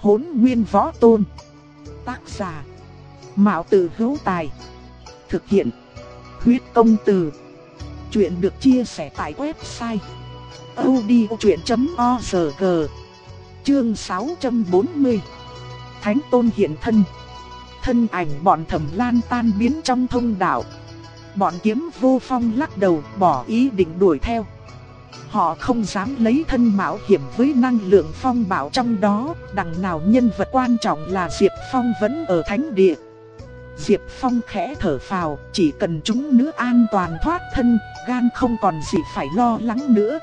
Hỗn nguyên võ tôn. Tác giả. Mạo tử hữu tài. Thực hiện. Huyết công từ. Chuyện được chia sẻ tại website. odchuyện.org Chương 640 Thánh tôn hiện thân Thân ảnh bọn thẩm lan tan biến trong thông đạo Bọn kiếm vô phong lắc đầu, bỏ ý định đuổi theo Họ không dám lấy thân mạo hiểm với năng lượng phong bảo trong đó, đằng nào nhân vật quan trọng là Diệp Phong vẫn ở thánh địa. Diệp Phong khẽ thở phào, chỉ cần chúng nữ an toàn thoát thân, gan không còn gì phải lo lắng nữa.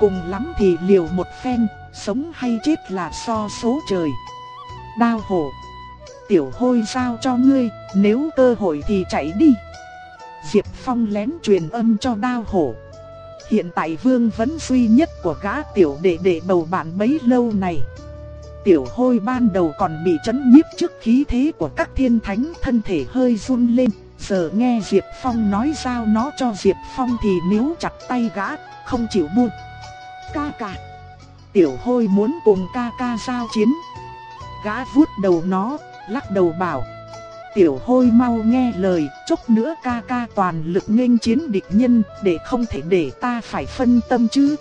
Cùng lắm thì liều một phen, sống hay chết là so số trời. Đao hổ, tiểu hôi sao cho ngươi, nếu cơ hội thì chạy đi. Diệp Phong lén truyền âm cho đao hổ. Hiện tại vương vẫn duy nhất của gã tiểu đệ đệ bầu bạn bấy lâu này. Tiểu hôi ban đầu còn bị chấn nhiếp trước khí thế của các thiên thánh thân thể hơi run lên. Giờ nghe Diệp Phong nói sao nó cho Diệp Phong thì níu chặt tay gã, không chịu buông. Ca ca. Tiểu hôi muốn cùng ca ca giao chiến. Gã vuốt đầu nó, lắc đầu bảo. Tiểu hôi mau nghe lời, chốc nữa ca ca toàn lực nghênh chiến địch nhân, để không thể để ta phải phân tâm chứ.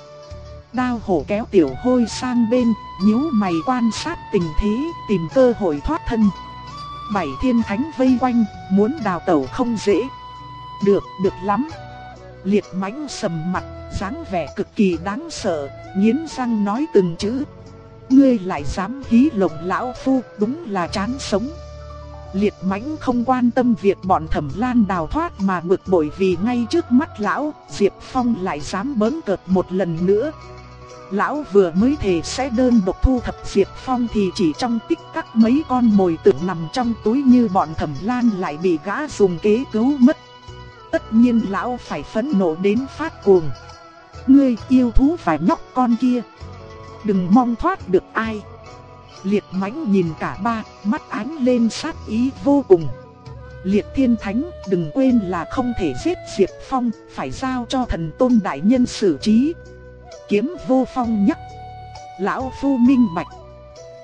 Đao hổ kéo tiểu hôi sang bên, nhíu mày quan sát tình thế, tìm cơ hội thoát thân. Bảy thiên thánh vây quanh, muốn đào tẩu không dễ. Được, được lắm. Liệt mãnh sầm mặt, dáng vẻ cực kỳ đáng sợ, nghiến răng nói từng chữ. Ngươi lại dám hí lộng lão phu, đúng là chán sống. Liệt mãnh không quan tâm việc bọn thẩm lan đào thoát mà bực bội vì ngay trước mắt lão, Diệp Phong lại dám bớn cợt một lần nữa. Lão vừa mới thề sẽ đơn độc thu thập Diệp Phong thì chỉ trong tích tắc mấy con mồi tự nằm trong túi như bọn thẩm lan lại bị gã dùng kế cứu mất. Tất nhiên lão phải phẫn nộ đến phát cuồng. Ngươi yêu thú phải nhóc con kia. Đừng mong thoát được ai. Liệt mãnh nhìn cả ba, mắt ánh lên sát ý vô cùng. Liệt thiên thánh, đừng quên là không thể giết Diệp Phong, phải giao cho thần tôn đại nhân xử trí. Kiếm vô phong nhắc. Lão phu minh bạch.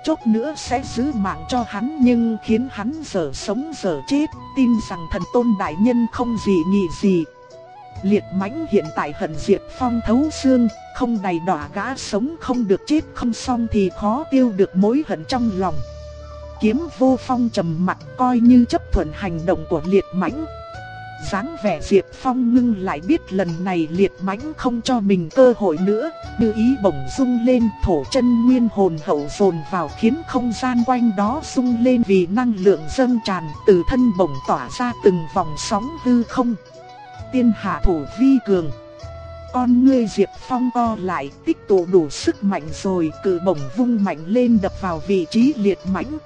chốt nữa sẽ giữ mạng cho hắn nhưng khiến hắn giờ sống giờ chết, tin rằng thần tôn đại nhân không gì nghĩ gì. Liệt mãnh hiện tại hận Diệp Phong thấu xương, không đầy đọa gã sống không được chết không xong thì khó tiêu được mối hận trong lòng. Kiếm vô phong trầm mặt coi như chấp thuận hành động của liệt mãnh. dáng vẻ Diệp Phong ngưng lại biết lần này liệt mãnh không cho mình cơ hội nữa, như ý bổng rung lên thổ chân nguyên hồn hậu dồn vào khiến không gian quanh đó rung lên vì năng lượng dâng tràn từ thân bổng tỏa ra từng vòng sóng hư không tiên hạ thủ vi cường. Con ngươi Diệp Phong co lại tích tụ đủ sức mạnh rồi cử bổng vung mạnh lên đập vào vị trí liệt mãnh.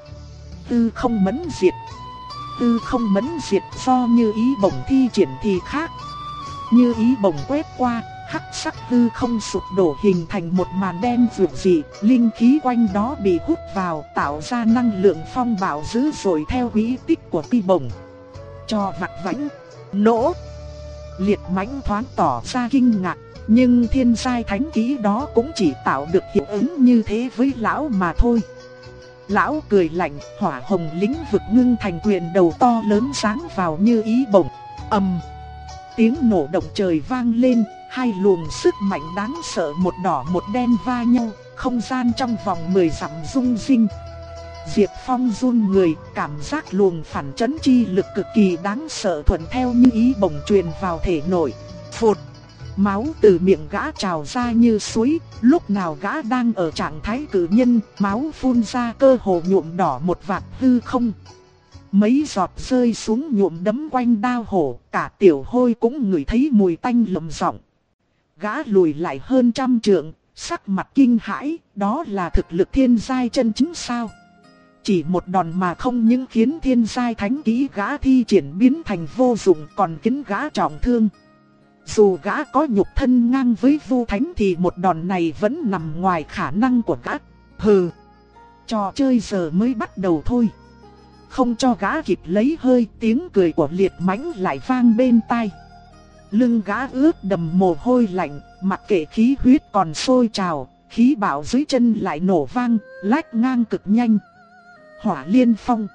Tư không mẫn diệt. Tư không mẫn diệt do như ý bổng thi triển thì khác. Như ý bổng quét qua, hắc sắc tư không sụp đổ hình thành một màn đen vượt dị, linh khí quanh đó bị hút vào tạo ra năng lượng phong bạo dữ dội theo quý tích của ti bổng. Cho vặt vãnh, nổ. Liệt mãnh thoáng tỏ ra kinh ngạc, nhưng thiên sai thánh ký đó cũng chỉ tạo được hiệu ứng như thế với lão mà thôi. Lão cười lạnh, hỏa hồng lính vực ngưng thành quyền đầu to lớn sáng vào như ý bổng. ầm, tiếng nổ động trời vang lên, hai luồng sức mạnh đáng sợ một đỏ một đen va nhau, không gian trong vòng 10 dặm rung rinh. Diệp Phong run người, cảm giác luồng phản chấn chi lực cực kỳ đáng sợ thuận theo như ý bổng truyền vào thể nội. Phụt! Máu từ miệng gã trào ra như suối, lúc nào gã đang ở trạng thái cử nhân, máu phun ra cơ hồ nhuộm đỏ một vạt hư không. Mấy giọt rơi xuống nhuộm đấm quanh đao hổ, cả tiểu hôi cũng ngửi thấy mùi tanh lầm giọng. Gã lùi lại hơn trăm trượng, sắc mặt kinh hãi, đó là thực lực thiên giai chân chính sao? Chỉ một đòn mà không những khiến thiên sai thánh kỹ gã thi triển biến thành vô dụng còn khiến gã trọng thương. Dù gã có nhục thân ngang với vu thánh thì một đòn này vẫn nằm ngoài khả năng của gã. Hừ, trò chơi giờ mới bắt đầu thôi. Không cho gã kịp lấy hơi tiếng cười của liệt mãnh lại vang bên tai. Lưng gã ướt đầm mồ hôi lạnh, mặc kệ khí huyết còn sôi trào, khí bạo dưới chân lại nổ vang, lách ngang cực nhanh. Hỏa liên phong.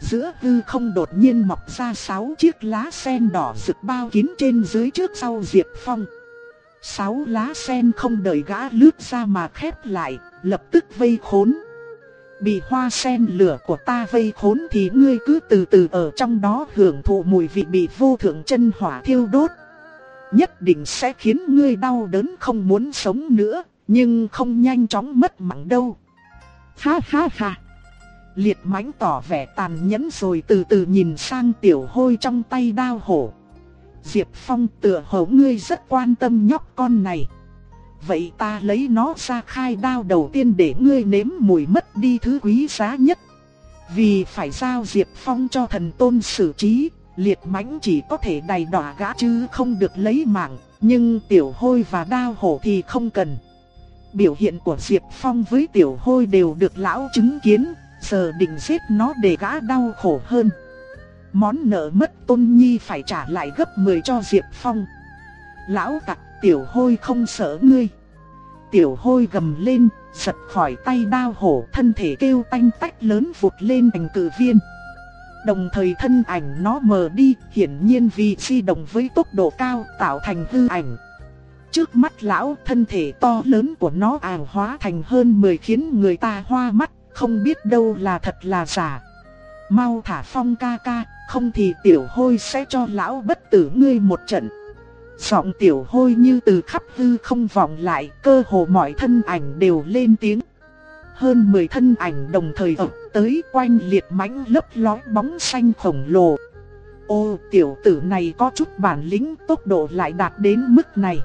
Giữa hư không đột nhiên mọc ra sáu chiếc lá sen đỏ rực bao kín trên dưới trước sau Diệp Phong. Sáu lá sen không đợi gã lướt ra mà khép lại, lập tức vây khốn. Bị hoa sen lửa của ta vây khốn thì ngươi cứ từ từ ở trong đó hưởng thụ mùi vị bị vô thượng chân hỏa thiêu đốt. Nhất định sẽ khiến ngươi đau đớn không muốn sống nữa, nhưng không nhanh chóng mất mạng đâu. Ha ha ha. Liệt mãnh tỏ vẻ tàn nhẫn rồi từ từ nhìn sang tiểu hôi trong tay đao hổ. Diệp Phong tựa hổ ngươi rất quan tâm nhóc con này. Vậy ta lấy nó ra khai đao đầu tiên để ngươi nếm mùi mất đi thứ quý giá nhất. Vì phải giao Diệp Phong cho thần tôn xử trí, liệt mãnh chỉ có thể đầy đọa gã chứ không được lấy mạng, nhưng tiểu hôi và đao hổ thì không cần. Biểu hiện của Diệp Phong với tiểu hôi đều được lão chứng kiến, giờ định giết nó để gã đau khổ hơn. Món nợ mất tôn nhi phải trả lại gấp 10 cho Diệp Phong. Lão tặc tiểu hôi không sợ ngươi. Tiểu hôi gầm lên, giật khỏi tay đao hổ thân thể kêu tanh tách lớn vụt lên thành cử viên. Đồng thời thân ảnh nó mờ đi, hiển nhiên vì di động với tốc độ cao tạo thành hư ảnh. Trước mắt lão thân thể to lớn của nó àng hóa thành hơn 10 khiến người ta hoa mắt, không biết đâu là thật là giả. Mau thả phong ca ca, không thì tiểu hôi sẽ cho lão bất tử ngươi một trận. Giọng tiểu hôi như từ khắp hư không vọng lại, cơ hồ mọi thân ảnh đều lên tiếng. Hơn 10 thân ảnh đồng thời ập tới quanh liệt mãnh lấp lói bóng xanh khổng lồ. Ô tiểu tử này có chút bản lĩnh tốc độ lại đạt đến mức này.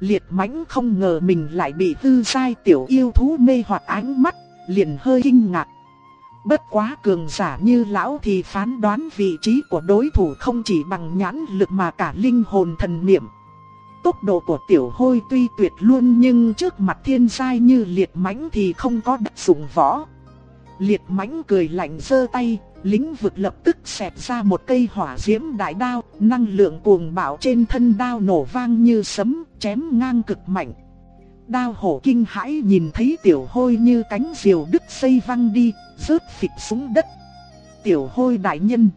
Liệt mãnh không ngờ mình lại bị tư sai tiểu yêu thú mê hoặc ánh mắt, liền hơi kinh ngạc. Bất quá cường giả như lão thì phán đoán vị trí của đối thủ không chỉ bằng nhãn lực mà cả linh hồn thần niệm. Tốc độ của tiểu hôi tuy tuyệt luôn nhưng trước mặt thiên sai như liệt mãnh thì không có đất dụng võ. Liệt mãnh cười lạnh giơ tay, lĩnh vực lập tức xẹt ra một cây hỏa diễm đại đao, năng lượng cuồng bạo trên thân đao nổ vang như sấm, chém ngang cực mạnh. Đao hổ kinh hãi nhìn thấy tiểu hôi như cánh diều đứt xây văng đi, rớt phịch xuống đất. Tiểu hôi đại nhân.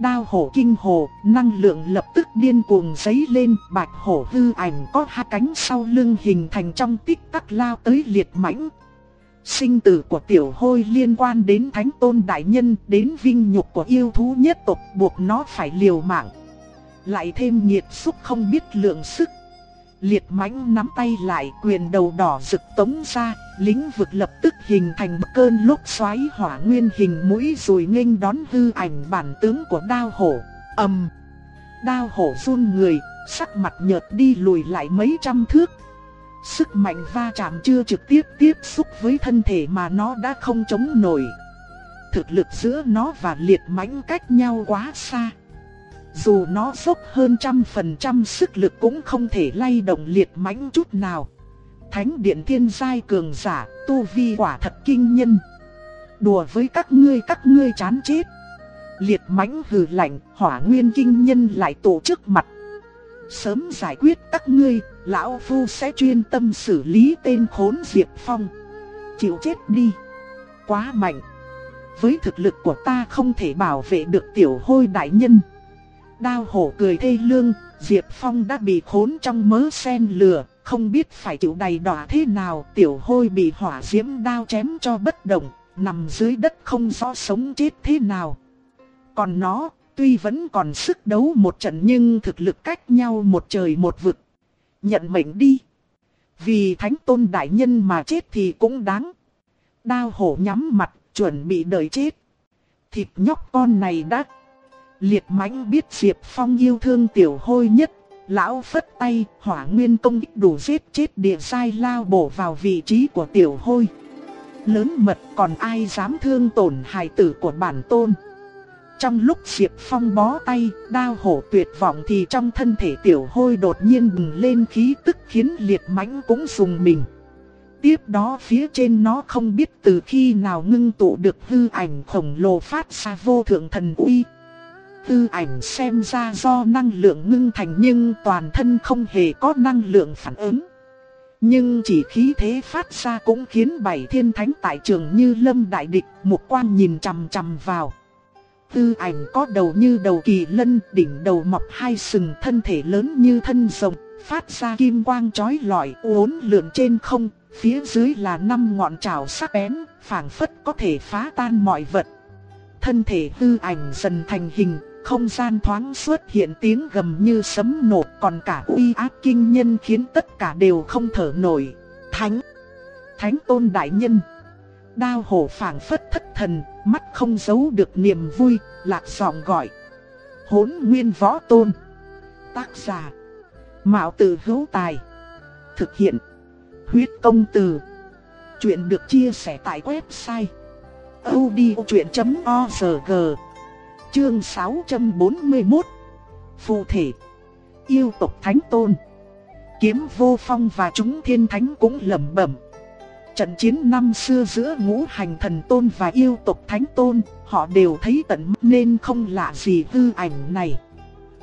Đao hổ kinh hồ, năng lượng lập tức điên cuồng giấy lên, bạch hổ hư ảnh có hai cánh sau lưng hình thành trong tích tắc lao tới liệt mãnh. Sinh tử của tiểu hôi liên quan đến thánh tôn đại nhân, đến vinh nhục của yêu thú nhất tộc buộc nó phải liều mạng. Lại thêm nhiệt xúc không biết lượng sức. Liệt mãnh nắm tay lại quyền đầu đỏ rực tống ra, lĩnh vực lập tức hình thành một cơn lốc xoáy hỏa nguyên hình mũi rồi nghênh đón hư ảnh bản tướng của đao hổ. ầm, đao hổ run người, sắc mặt nhợt đi lùi lại mấy trăm thước. Sức mạnh va chạm chưa trực tiếp tiếp xúc với thân thể mà nó đã không chống nổi. Thực lực giữa nó và liệt mãnh cách nhau quá xa. Dù nó dốc hơn trăm phần trăm sức lực cũng không thể lay động liệt mãnh chút nào. Thánh điện thiên giai cường giả, tu vi quả thật kinh nhân. Đùa với các ngươi các ngươi chán chết. Liệt mãnh hừ lạnh, hỏa nguyên kinh nhân lại tổ trước mặt. Sớm giải quyết các ngươi, lão phu sẽ chuyên tâm xử lý tên khốn Diệp Phong. Chịu chết đi. Quá mạnh. Với thực lực của ta không thể bảo vệ được tiểu hôi đại nhân. Đao hổ cười thê lương, Diệp Phong đã bị khốn trong mớ sen lửa, không biết phải chịu đầy đọa thế nào. Tiểu hôi bị hỏa diễm đao chém cho bất động, nằm dưới đất không rõ sống chết thế nào. Còn nó, tuy vẫn còn sức đấu một trận nhưng thực lực cách nhau một trời một vực. Nhận mệnh đi. Vì thánh tôn đại nhân mà chết thì cũng đáng. Đao hổ nhắm mặt, chuẩn bị đợi chết. Thịt nhóc con này đã Liệt mãnh biết Diệp Phong yêu thương tiểu hôi nhất, lão phất tay, hỏa nguyên công đủ giết chết địa sai lao bổ vào vị trí của tiểu hôi. Lớn mật còn ai dám thương tổn hài tử của bản tôn. Trong lúc Diệp Phong bó tay, đao hổ tuyệt vọng thì trong thân thể tiểu hôi đột nhiên bừng lên khí tức khiến liệt mãnh cũng dùng mình. Tiếp đó phía trên nó không biết từ khi nào ngưng tụ được hư ảnh khổng lồ phát ra vô thượng thần uy tư ảnh xem ra do năng lượng ngưng thành nhưng toàn thân không hề có năng lượng phản ứng. Nhưng chỉ khí thế phát ra cũng khiến bảy thiên thánh tại trường như lâm đại địch, một quan nhìn chằm chằm vào. Tư ảnh có đầu như đầu kỳ lân, đỉnh đầu mọc hai sừng thân thể lớn như thân rồng, phát ra kim quang chói lọi uốn lượn trên không, phía dưới là năm ngọn trảo sắc bén, phảng phất có thể phá tan mọi vật. Thân thể tư ảnh dần thành hình, không gian thoáng xuất hiện tiếng gầm như sấm nổ còn cả uy áp kinh nhân khiến tất cả đều không thở nổi. Thánh! Thánh tôn đại nhân! Đao hổ phảng phất thất thần, mắt không giấu được niềm vui, lạc giọng gọi. Hốn nguyên võ tôn! Tác giả! Mạo tử hữu tài! Thực hiện! Huyết công từ! Chuyện được chia sẻ tại website odchuyện.org Chương 641 Phụ thể. Yêu tộc Thánh Tôn. Kiếm vô phong và chúng thiên thánh cũng lẩm bẩm. Trận chiến năm xưa giữa ngũ hành thần tôn và yêu tộc Thánh Tôn, Họ đều thấy tận mắt nên không lạ gì hư ảnh này.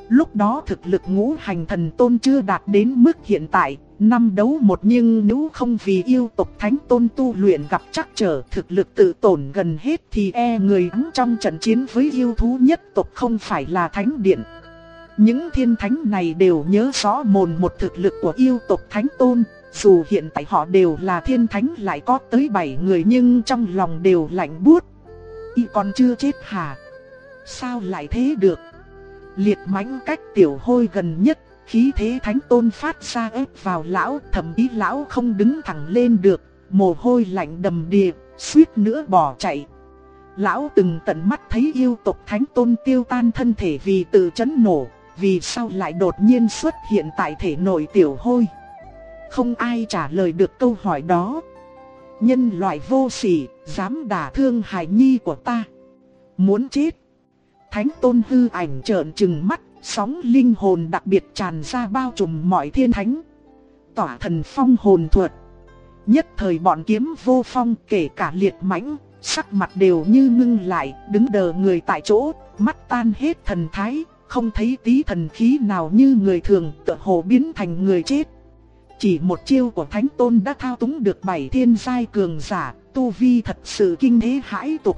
Lúc đó thực lực ngũ hành thần tôn chưa đạt đến mức hiện tại Năm đấu một nhưng nếu không vì yêu tộc thánh tôn tu luyện gặp trắc trở thực lực tự tổn gần hết thì e người thắng trong trận chiến với yêu thú nhất tộc không phải là thánh điện. Những thiên thánh này đều nhớ rõ mồn một thực lực của yêu tộc thánh tôn, dù hiện tại họ đều là thiên thánh lại có tới 7 người nhưng trong lòng đều lạnh buốt. Y còn chưa chết hả? Sao lại thế được? Liệt mãnh cách tiểu hôi gần nhất Khí thế thánh tôn phát ra ép vào lão, thậm chí lão không đứng thẳng lên được, mồ hôi lạnh đầm đìa, suýt nữa bỏ chạy. Lão từng tận mắt thấy yêu tộc thánh tôn tiêu tan thân thể vì tự chấn nổ, vì sao lại đột nhiên xuất hiện tại thể nội tiểu hôi. Không ai trả lời được câu hỏi đó. Nhân loại vô sỉ, dám đả thương hài nhi của ta. Muốn chết. Thánh tôn hư ảnh trợn trừng mắt Sóng linh hồn đặc biệt tràn ra bao trùm mọi thiên thánh. Tỏa thần phong hồn thuật. Nhất thời bọn kiếm vô phong kể cả liệt mãnh, sắc mặt đều như ngưng lại, đứng đờ người tại chỗ, mắt tan hết thần thái, không thấy tí thần khí nào như người thường, tựa hồ biến thành người chết. Chỉ một chiêu của Thánh Tôn đã thao túng được bảy thiên giai cường giả, tu vi thật sự kinh thế hãi tục.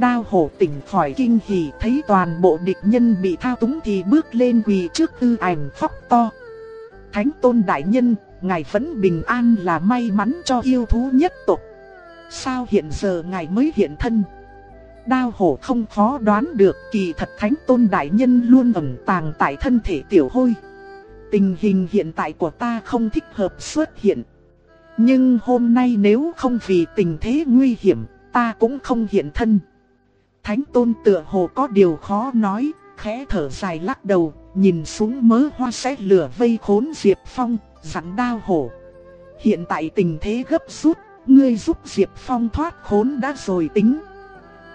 Đao hổ tỉnh khỏi kinh hỉ thấy toàn bộ địch nhân bị thao túng thì bước lên quỳ trước tư ảnh khóc to. Thánh tôn đại nhân, ngài vẫn bình an là may mắn cho yêu thú nhất tộc. Sao hiện giờ ngài mới hiện thân? Đao hổ không khó đoán được kỳ thật thánh tôn đại nhân luôn ẩn tàng tại thân thể tiểu hôi. Tình hình hiện tại của ta không thích hợp xuất hiện. Nhưng hôm nay nếu không vì tình thế nguy hiểm, ta cũng không hiện thân. Thánh tôn tựa hồ có điều khó nói, khẽ thở dài lắc đầu, nhìn xuống mớ hoa sẽ lửa vây khốn Diệp Phong, rắn đao hổ. Hiện tại tình thế gấp rút, ngươi giúp Diệp Phong thoát khốn đã rồi tính.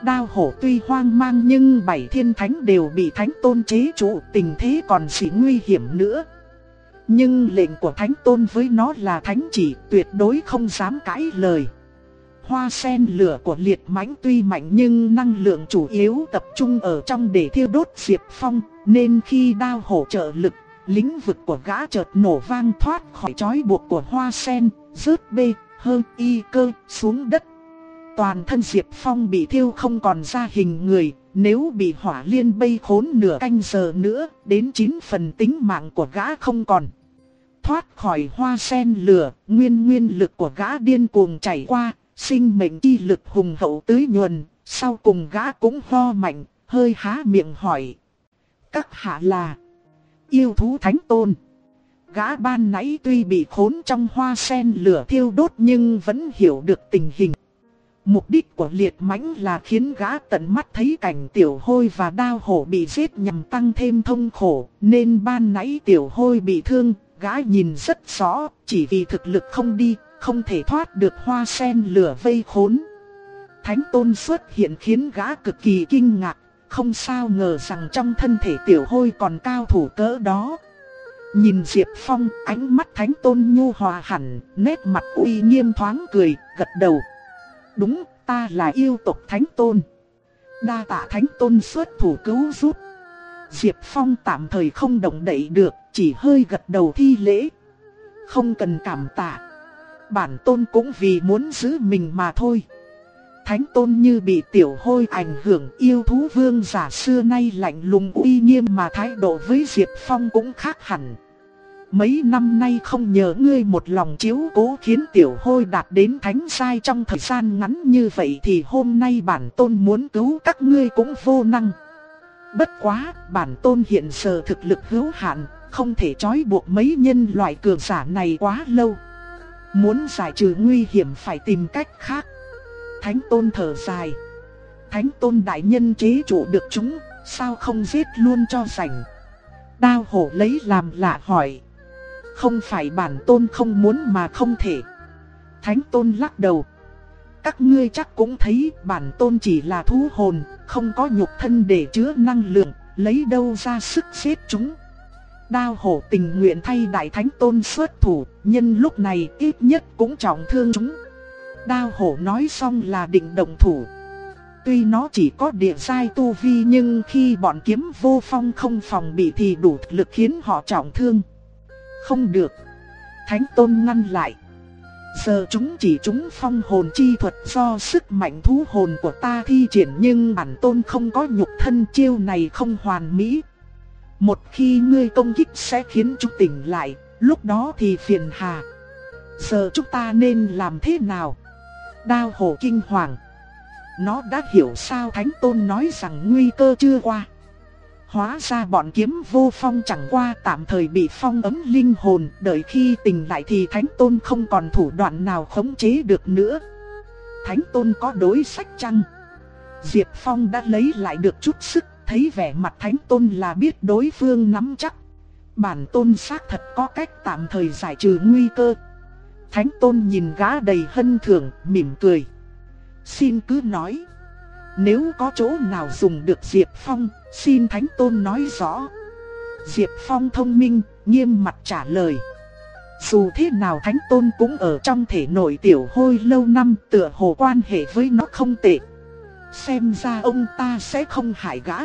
Đao hổ tuy hoang mang nhưng bảy thiên thánh đều bị thánh tôn chế trụ tình thế còn chỉ nguy hiểm nữa. Nhưng lệnh của thánh tôn với nó là thánh chỉ tuyệt đối không dám cãi lời. Hoa sen lửa của liệt mãnh tuy mạnh nhưng năng lượng chủ yếu tập trung ở trong để thiêu đốt Diệp Phong, nên khi đao hỗ trợ lực, lĩnh vực của gã chợt nổ vang thoát khỏi trói buộc của hoa sen, rớt bê, hơn y cơ, xuống đất. Toàn thân Diệp Phong bị thiêu không còn ra hình người, nếu bị hỏa liên bay khốn nửa canh giờ nữa, đến 9 phần tính mạng của gã không còn. Thoát khỏi hoa sen lửa, nguyên nguyên lực của gã điên cuồng chảy qua, Sinh mệnh chi lực hùng hậu tưới nhuần, sau cùng gã cũng ho mạnh, hơi há miệng hỏi. Các hạ là yêu thú thánh tôn. Gã ban nãy tuy bị khốn trong hoa sen lửa thiêu đốt nhưng vẫn hiểu được tình hình. Mục đích của liệt mãnh là khiến gã tận mắt thấy cảnh tiểu hôi và đao hổ bị giết nhằm tăng thêm thông khổ, nên ban nãy tiểu hôi bị thương, gã nhìn rất rõ, chỉ vì thực lực không đi, không thể thoát được hoa sen lửa vây khốn. Thánh tôn xuất hiện khiến gã cực kỳ kinh ngạc, không sao ngờ rằng trong thân thể tiểu hôi còn cao thủ cỡ đó. Nhìn Diệp Phong, ánh mắt thánh tôn nhu hòa hẳn, nét mặt uy nghiêm thoáng cười, gật đầu. Đúng, ta là yêu tộc thánh tôn. Đa tạ thánh tôn xuất thủ cứu giúp. Diệp Phong tạm thời không động đậy được, chỉ hơi gật đầu thi lễ. Không cần cảm tạ. Bản tôn cũng vì muốn giữ mình mà thôi. Thánh tôn như bị tiểu hôi ảnh hưởng yêu thú vương giả xưa nay lạnh lùng uy nghiêm mà thái độ với Diệp Phong cũng khác hẳn. Mấy năm nay không nhờ ngươi một lòng chiếu cố khiến tiểu hôi đạt đến thánh sai trong thời gian ngắn như vậy thì hôm nay bản tôn muốn cứu các ngươi cũng vô năng. Bất quá, bản tôn hiện giờ thực lực hữu hạn, không thể trói buộc mấy nhân loại cường giả này quá lâu. Muốn giải trừ nguy hiểm phải tìm cách khác. Thánh tôn thở dài. Thánh tôn đại nhân chế trụ được chúng, sao không giết luôn cho rảnh. Đao hổ lấy làm lạ hỏi. Không phải bản tôn không muốn mà không thể. Thánh tôn lắc đầu. Các ngươi chắc cũng thấy bản tôn chỉ là thú hồn, không có nhục thân để chứa năng lượng, lấy đâu ra sức giết chúng. Đao hổ tình nguyện thay đại thánh tôn xuất thủ, nhân lúc này ít nhất cũng trọng thương chúng. Đao hổ nói xong là định động thủ. Tuy nó chỉ có địa giai tu vi nhưng khi bọn kiếm vô phong không phòng bị thì đủ lực khiến họ trọng thương. Không được. Thánh tôn ngăn lại. Giờ chúng chỉ chúng phong hồn chi thuật do sức mạnh thú hồn của ta thi triển nhưng bản tôn không có nhục thân chiêu này không hoàn mỹ. Một khi ngươi công kích sẽ khiến chúng tỉnh lại, lúc đó thì phiền hà. Giờ chúng ta nên làm thế nào? Đao Hổ kinh hoàng. Nó đã hiểu sao Thánh Tôn nói rằng nguy cơ chưa qua. Hóa ra bọn kiếm vô phong chẳng qua tạm thời bị phong ấm linh hồn, đợi khi tỉnh lại thì Thánh Tôn không còn thủ đoạn nào khống chế được nữa. Thánh Tôn có đối sách chăng? Diệp Phong đã lấy lại được chút sức, thấy vẻ mặt Thánh Tôn là biết đối phương nắm chắc. Bản Tôn xác thật có cách tạm thời giải trừ nguy cơ. Thánh Tôn nhìn gã đầy hân thưởng, mỉm cười. Xin cứ nói. Nếu có chỗ nào dùng được Diệp Phong, xin Thánh Tôn nói rõ. Diệp Phong thông minh, nghiêm mặt trả lời. Dù thế nào Thánh Tôn cũng ở trong thể nội tiểu hôi lâu năm tựa hồ quan hệ với nó không tệ. Xem ra ông ta sẽ không hại gã.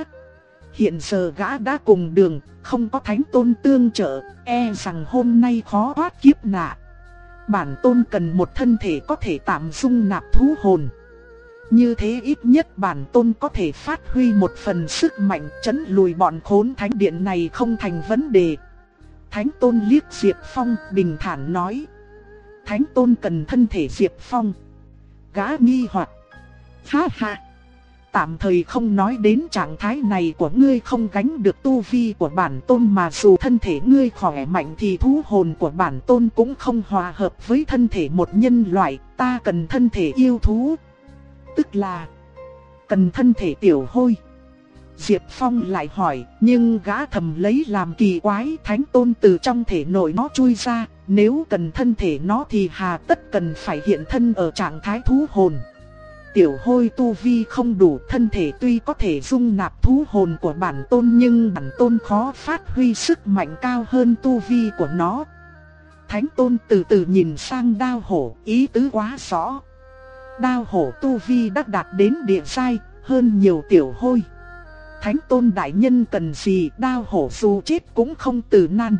Hiện giờ gã đã cùng đường, không có Thánh Tôn tương trợ, e rằng hôm nay khó thoát kiếp nạ Bản Tôn cần một thân thể có thể tạm dung nạp thú hồn. Như thế ít nhất bản tôn có thể phát huy một phần sức mạnh chấn lùi bọn khốn thánh điện này không thành vấn đề. Thánh tôn liếc Diệp Phong bình thản nói. Thánh tôn cần thân thể Diệp Phong. Gã nghi hoặc. Ha ha. Tạm thời không nói đến trạng thái này của ngươi không gánh được tu vi của bản tôn mà dù thân thể ngươi khỏe mạnh thì thú hồn của bản tôn cũng không hòa hợp với thân thể một nhân loại, ta cần thân thể yêu thú, tức là cần thân thể tiểu hôi. Diệp Phong lại hỏi, nhưng gã thầm lấy làm kỳ quái thánh tôn từ trong thể nội nó chui ra, nếu cần thân thể nó thì hà tất cần phải hiện thân ở trạng thái thú hồn. Tiểu hôi tu vi không đủ thân thể tuy có thể dung nạp thú hồn của bản tôn nhưng bản tôn khó phát huy sức mạnh cao hơn tu vi của nó. Thánh tôn từ từ nhìn sang đao hổ, ý tứ quá rõ đao hổ tu vi đã đạt đến địa sai, hơn nhiều tiểu hôi. Thánh tôn đại nhân cần gì đao hổ dù chết cũng không từ nan.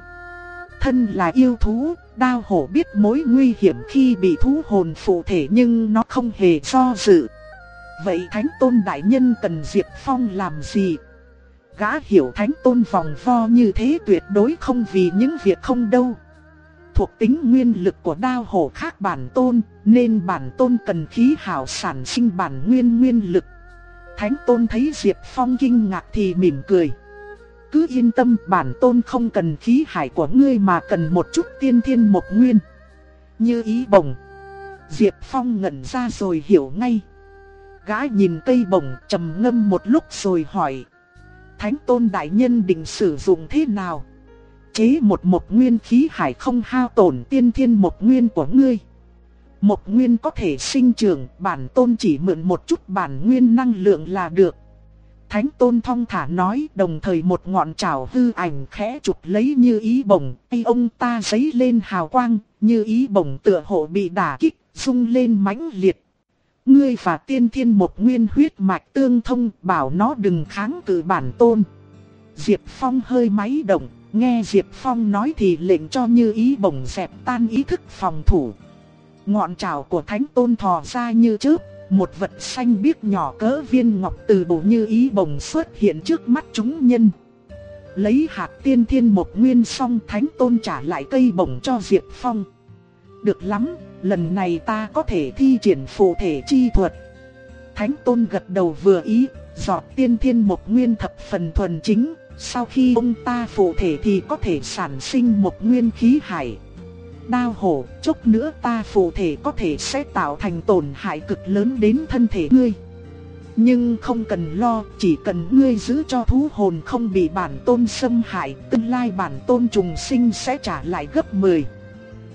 Thân là yêu thú, đao hổ biết mối nguy hiểm khi bị thú hồn phụ thể nhưng nó không hề do dự. Vậy thánh tôn đại nhân cần Diệp Phong làm gì? Gã hiểu thánh tôn vòng vo như thế tuyệt đối không vì những việc không đâu thuộc tính nguyên lực của đao hổ khác bản tôn, nên bản tôn cần khí hảo sản sinh bản nguyên nguyên lực. Thánh tôn thấy Diệp Phong kinh ngạc thì mỉm cười. Cứ yên tâm bản tôn không cần khí hải của ngươi mà cần một chút tiên thiên một nguyên. Như ý bồng Diệp Phong ngẩn ra rồi hiểu ngay. Gã nhìn cây bồng trầm ngâm một lúc rồi hỏi. Thánh tôn đại nhân định sử dụng thế nào? chế một một nguyên khí hải không hao tổn tiên thiên một nguyên của ngươi. Một nguyên có thể sinh trưởng, bản tôn chỉ mượn một chút bản nguyên năng lượng là được. Thánh tôn thong thả nói đồng thời một ngọn trảo hư ảnh khẽ chụp lấy như ý bổng, tay ông ta giấy lên hào quang, như ý bổng tựa hộ bị đả kích, rung lên mãnh liệt. Ngươi và tiên thiên một nguyên huyết mạch tương thông bảo nó đừng kháng cự bản tôn. Diệp Phong hơi máy động, nghe Diệp Phong nói thì lệnh cho như ý bổng dẹp tan ý thức phòng thủ. Ngọn trảo của thánh tôn thò ra như chớp, một vật xanh biếc nhỏ cỡ viên ngọc từ bộ như ý bồng xuất hiện trước mắt chúng nhân. Lấy hạt tiên thiên một nguyên song thánh tôn trả lại cây bổng cho Diệp Phong. Được lắm, lần này ta có thể thi triển phù thể chi thuật. Thánh tôn gật đầu vừa ý, giọt tiên thiên một nguyên thập phần thuần chính, sau khi ông ta phù thể thì có thể sản sinh một nguyên khí hải. Đao hổ, chốc nữa ta phù thể có thể sẽ tạo thành tổn hại cực lớn đến thân thể ngươi. Nhưng không cần lo, chỉ cần ngươi giữ cho thú hồn không bị bản tôn xâm hại, tương lai bản tôn trùng sinh sẽ trả lại gấp 10.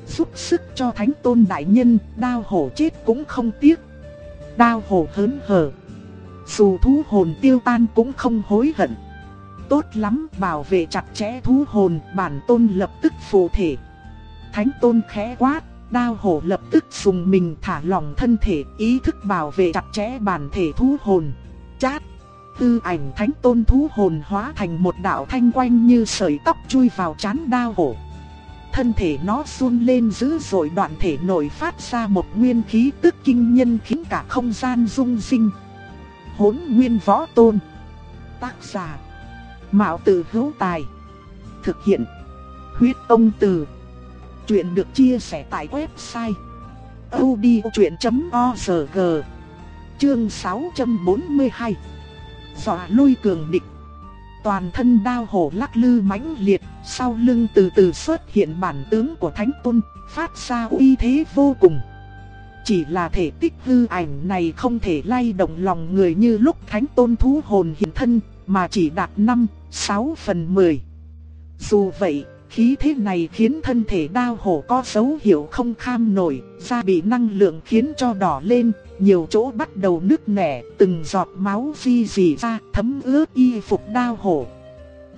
Giúp sức cho thánh tôn đại nhân, đao hổ chết cũng không tiếc. Đao hổ hớn hở. Dù thú hồn tiêu tan cũng không hối hận. Tốt lắm, bảo vệ chặt chẽ thú hồn, bản tôn lập tức phù thể. Thánh tôn khẽ quát, đao hổ lập tức dùng mình thả lỏng thân thể, ý thức bảo vệ chặt chẽ bản thể thú hồn. Chát! Tư ảnh thánh tôn thú hồn hóa thành một đạo thanh quanh như sợi tóc chui vào chán đao hổ. Thân thể nó run lên dữ dội đoạn thể nổi phát ra một nguyên khí tức kinh nhân khiến cả không gian rung rinh. Hốn nguyên võ tôn. Tác giả. Mạo tử hữu tài. Thực hiện. Huyết ông từ. Chuyện được chia sẻ tại website. odchuyện.org Chương 642 Dọa lui cường địch Toàn thân đao hổ lắc lư mãnh liệt, sau lưng từ từ xuất hiện bản tướng của Thánh Tôn, phát ra uy thế vô cùng. Chỉ là thể tích hư ảnh này không thể lay động lòng người như lúc Thánh Tôn thú hồn hiện thân, mà chỉ đạt 5, 6 phần 10. Dù vậy, khí thế này khiến thân thể đao hổ có dấu hiệu không kham nổi, da bị năng lượng khiến cho đỏ lên, nhiều chỗ bắt đầu nứt nẻ, từng giọt máu di dì ra, thấm ướt y phục đao hổ.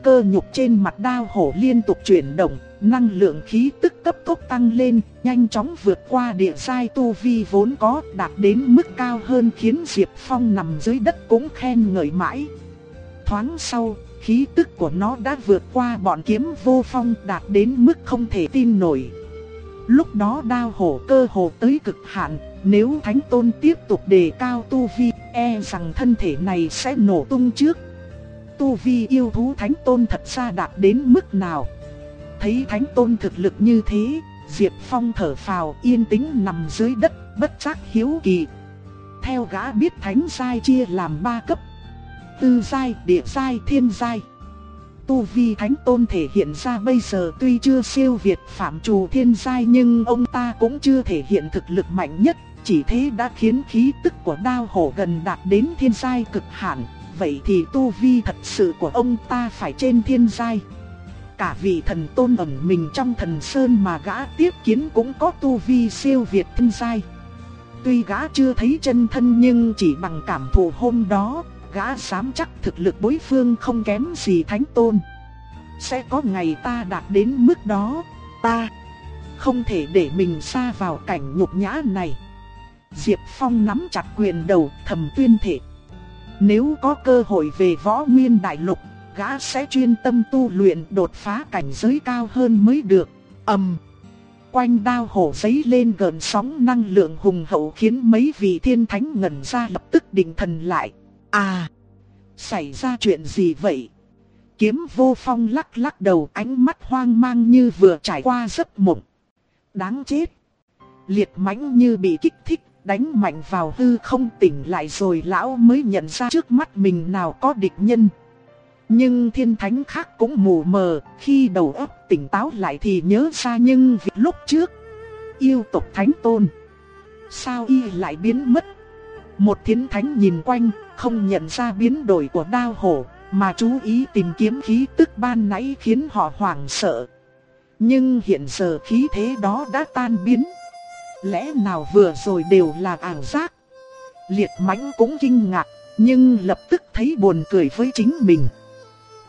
Cơ nhục trên mặt đao hổ liên tục chuyển động, năng lượng khí tức cấp tốc tăng lên, nhanh chóng vượt qua địa sai tu vi vốn có, đạt đến mức cao hơn khiến Diệp Phong nằm dưới đất cũng khen ngợi mãi. Thoáng sau, khí tức của nó đã vượt qua bọn kiếm vô phong đạt đến mức không thể tin nổi. Lúc đó đao hổ cơ hồ tới cực hạn, nếu Thánh Tôn tiếp tục đề cao tu vi, e rằng thân thể này sẽ nổ tung trước. Tu vi yêu thú Thánh Tôn thật ra đạt đến mức nào? Thấy Thánh Tôn thực lực như thế, Diệp Phong thở phào yên tĩnh nằm dưới đất, bất giác hiếu kỳ. Theo gã biết Thánh sai chia làm ba cấp. Tư Giai, Địa Giai, Thiên Giai. Tu vi Thánh Tôn thể hiện ra bây giờ tuy chưa siêu việt phạm trù thiên giai nhưng ông ta cũng chưa thể hiện thực lực mạnh nhất chỉ thế đã khiến khí tức của đao hổ gần đạt đến thiên giai cực hạn, vậy thì tu vi thật sự của ông ta phải trên thiên giai. Cả vị thần tôn ẩn mình trong thần sơn mà gã tiếp kiến cũng có tu vi siêu việt thiên giai. Tuy gã chưa thấy chân thân nhưng chỉ bằng cảm thụ hôm đó, gã dám chắc thực lực đối phương không kém gì thánh tôn. Sẽ có ngày ta đạt đến mức đó, ta không thể để mình xa vào cảnh nhục nhã này. Diệp Phong nắm chặt quyền đầu thầm tuyên thể. Nếu có cơ hội về võ nguyên đại lục, gã sẽ chuyên tâm tu luyện đột phá cảnh giới cao hơn mới được. ầm Quanh đao hổ giấy lên gần sóng năng lượng hùng hậu khiến mấy vị thiên thánh ngẩn ra lập tức định thần lại. À! Xảy ra chuyện gì vậy? Kiếm vô phong lắc lắc đầu ánh mắt hoang mang như vừa trải qua giấc mộng. Đáng chết! Liệt mãnh như bị kích thích đánh mạnh vào hư không tỉnh lại rồi lão mới nhận ra trước mắt mình nào có địch nhân. Nhưng thiên thánh khác cũng mù mờ, khi đầu óc tỉnh táo lại thì nhớ ra nhưng việc lúc trước, yêu tộc thánh tôn. Sao y lại biến mất? Một thiên thánh nhìn quanh, không nhận ra biến đổi của đao hổ, mà chú ý tìm kiếm khí tức ban nãy khiến họ hoảng sợ. Nhưng hiện giờ khí thế đó đã tan biến. Lẽ nào vừa rồi đều là ảo giác? Liệt mãnh cũng kinh ngạc, nhưng lập tức thấy buồn cười với chính mình.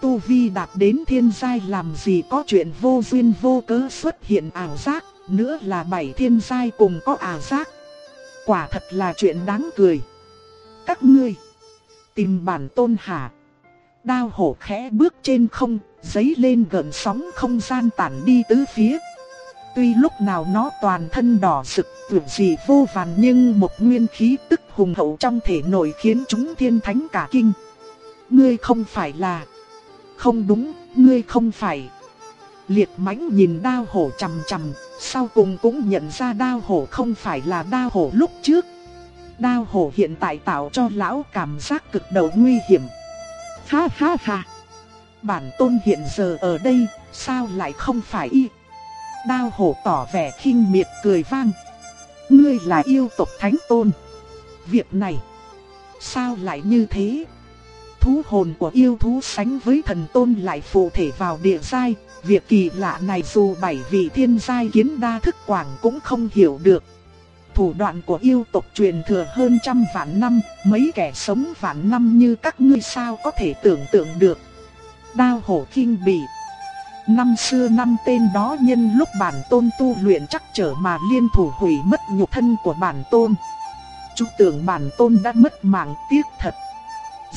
Tu Vi đạt đến thiên giai làm gì có chuyện vô duyên vô cớ xuất hiện ảo giác, nữa là bảy thiên giai cùng có ảo giác. Quả thật là chuyện đáng cười. Các ngươi, tìm bản tôn hả? Đao hổ khẽ bước trên không, giấy lên gần sóng không gian tản đi tứ phía. Tuy lúc nào nó toàn thân đỏ sực, tuyệt gì vô vàn nhưng một nguyên khí tức hùng hậu trong thể nội khiến chúng thiên thánh cả kinh. Ngươi không phải là... Không đúng, ngươi không phải... Liệt mãnh nhìn đao hổ chầm chầm, sau cùng cũng nhận ra đao hổ không phải là đao hổ lúc trước. Đao hổ hiện tại tạo cho lão cảm giác cực đầu nguy hiểm. Ha ha ha! Bản tôn hiện giờ ở đây, sao lại không phải y? Đao hổ tỏ vẻ khinh miệt cười vang. Ngươi là yêu tộc thánh tôn. Việc này, sao lại như thế? Thú hồn của yêu thú sánh với thần tôn lại phụ thể vào địa giai, Việc kỳ lạ này dù bảy vị thiên giai kiến đa thức quảng cũng không hiểu được. Thủ đoạn của yêu tộc truyền thừa hơn trăm vạn năm, mấy kẻ sống vạn năm như các ngươi sao có thể tưởng tượng được. Đao hổ kinh bỉ. Năm xưa năm tên đó nhân lúc bản tôn tu luyện chắc trở mà liên thủ hủy mất nhục thân của bản tôn. Chúng tưởng bản tôn đã mất mạng tiếc thật.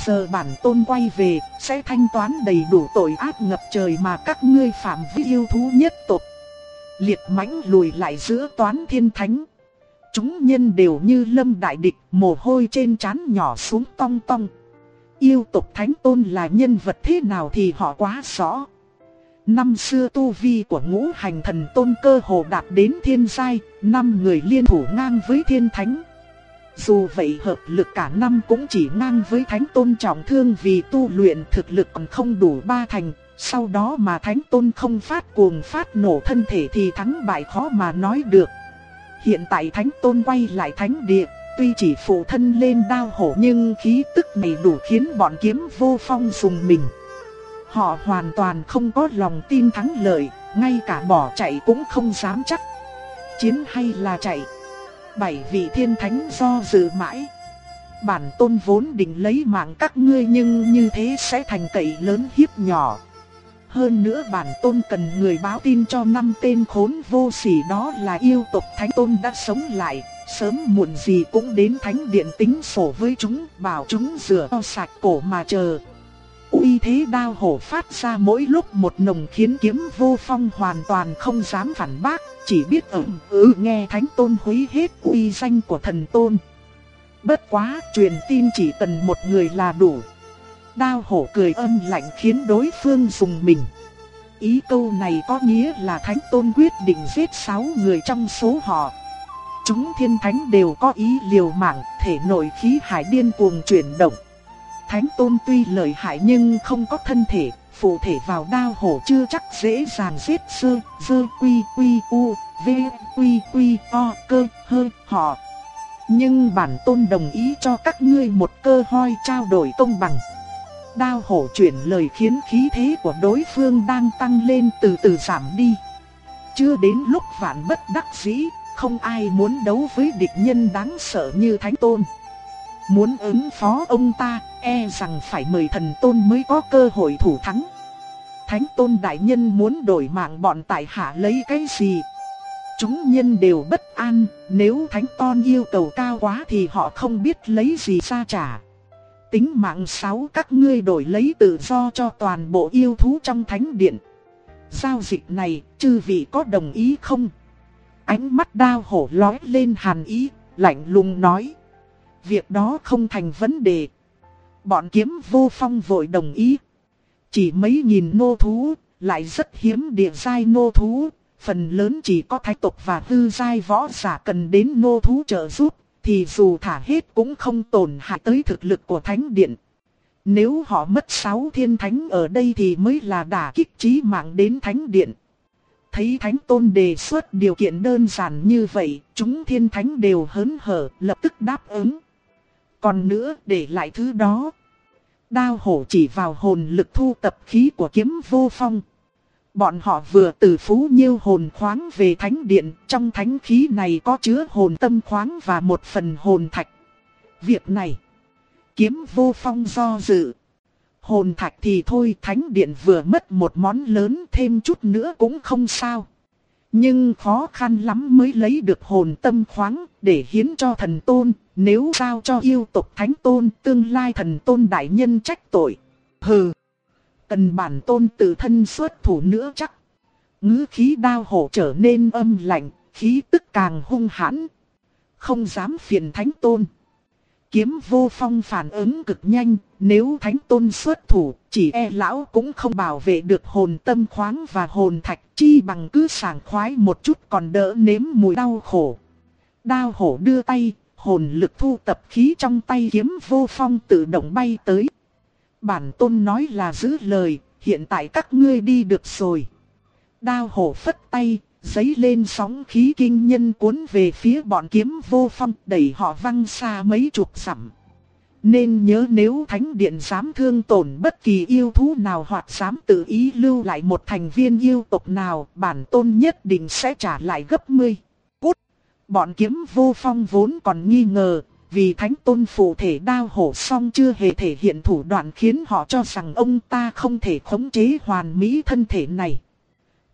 Giờ bản tôn quay về, sẽ thanh toán đầy đủ tội ác ngập trời mà các ngươi phạm vi yêu thú nhất tộc. Liệt mãnh lùi lại giữa toán thiên thánh. Chúng nhân đều như lâm đại địch, mồ hôi trên trán nhỏ xuống tong tong. Yêu tộc thánh tôn là nhân vật thế nào thì họ quá rõ. Năm xưa tu vi của ngũ hành thần tôn cơ hồ đạt đến thiên giai, năm người liên thủ ngang với thiên thánh. Dù vậy hợp lực cả năm cũng chỉ ngang với thánh tôn trọng thương vì tu luyện thực lực còn không đủ ba thành. Sau đó mà thánh tôn không phát cuồng phát nổ thân thể thì thắng bại khó mà nói được. Hiện tại thánh tôn quay lại thánh địa, tuy chỉ phụ thân lên đao hổ nhưng khí tức này đủ khiến bọn kiếm vô phong dùng mình. Họ hoàn toàn không có lòng tin thắng lợi, ngay cả bỏ chạy cũng không dám chắc. Chiến hay là chạy? bảy vị thiên thánh do dự mãi. Bản tôn vốn định lấy mạng các ngươi nhưng như thế sẽ thành cậy lớn hiếp nhỏ. Hơn nữa bản tôn cần người báo tin cho năm tên khốn vô sỉ đó là yêu tộc thánh tôn đã sống lại, sớm muộn gì cũng đến thánh điện tính sổ với chúng, bảo chúng rửa sạch cổ mà chờ uy thế đao hổ phát ra mỗi lúc một nồng khiến kiếm vô phong hoàn toàn không dám phản bác, chỉ biết ẩm ừ nghe thánh tôn húy hết uy danh của thần tôn. Bất quá, truyền tin chỉ cần một người là đủ. Đao hổ cười âm lạnh khiến đối phương dùng mình. Ý câu này có nghĩa là thánh tôn quyết định giết sáu người trong số họ. Chúng thiên thánh đều có ý liều mạng, thể nội khí hải điên cuồng chuyển động. Thánh tôn tuy lợi hại nhưng không có thân thể, phụ thể vào đao hổ chưa chắc dễ dàng giết sơ, dơ quy quy u, v quy quy o cơ hơ họ. Nhưng bản tôn đồng ý cho các ngươi một cơ hội trao đổi công bằng. Đao hổ chuyển lời khiến khí thế của đối phương đang tăng lên từ từ giảm đi. Chưa đến lúc vạn bất đắc dĩ, không ai muốn đấu với địch nhân đáng sợ như Thánh Tôn. Muốn ứng phó ông ta, e rằng phải mời thần tôn mới có cơ hội thủ thắng. Thánh tôn đại nhân muốn đổi mạng bọn tại hạ lấy cái gì? Chúng nhân đều bất an, nếu thánh tôn yêu cầu cao quá thì họ không biết lấy gì ra trả. Tính mạng sáu các ngươi đổi lấy tự do cho toàn bộ yêu thú trong thánh điện. Giao dịch này, chư vị có đồng ý không? Ánh mắt đao hổ lói lên hàn ý, lạnh lùng nói. Việc đó không thành vấn đề. Bọn kiếm vô phong vội đồng ý. Chỉ mấy nghìn nô thú, lại rất hiếm địa giai nô thú. Phần lớn chỉ có thái tộc và tư giai võ giả cần đến nô thú trợ giúp. Thì dù thả hết cũng không tổn hại tới thực lực của thánh điện. Nếu họ mất sáu thiên thánh ở đây thì mới là đả kích trí mạng đến thánh điện. Thấy thánh tôn đề xuất điều kiện đơn giản như vậy, chúng thiên thánh đều hớn hở, lập tức đáp ứng. Còn nữa để lại thứ đó. Đao hổ chỉ vào hồn lực thu tập khí của kiếm vô phong. Bọn họ vừa từ phú nhiêu hồn khoáng về thánh điện, trong thánh khí này có chứa hồn tâm khoáng và một phần hồn thạch. Việc này, kiếm vô phong do dự. Hồn thạch thì thôi thánh điện vừa mất một món lớn thêm chút nữa cũng không sao. Nhưng khó khăn lắm mới lấy được hồn tâm khoáng để hiến cho thần tôn, nếu giao cho yêu tộc thánh tôn tương lai thần tôn đại nhân trách tội. Hừ, Cần bản tôn tự thân xuất thủ nữa chắc. Ngữ khí đao hổ trở nên âm lạnh, khí tức càng hung hãn. Không dám phiền thánh tôn. Kiếm vô phong phản ứng cực nhanh, nếu thánh tôn xuất thủ, chỉ e lão cũng không bảo vệ được hồn tâm khoáng và hồn thạch chi bằng cứ sảng khoái một chút còn đỡ nếm mùi đau khổ. Đao hổ đưa tay, hồn lực thu tập khí trong tay kiếm vô phong tự động bay tới. Bản tôn nói là giữ lời, hiện tại các ngươi đi được rồi. Đao hổ phất tay, giấy lên sóng khí kinh nhân cuốn về phía bọn kiếm vô phong đẩy họ văng xa mấy chục dặm. Nên nhớ nếu thánh điện dám thương tổn bất kỳ yêu thú nào hoặc dám tự ý lưu lại một thành viên yêu tộc nào, bản tôn nhất định sẽ trả lại gấp 10. Cút! Bọn kiếm vô phong vốn còn nghi ngờ, vì thánh tôn phụ thể đao hổ song chưa hề thể hiện thủ đoạn khiến họ cho rằng ông ta không thể khống chế hoàn mỹ thân thể này.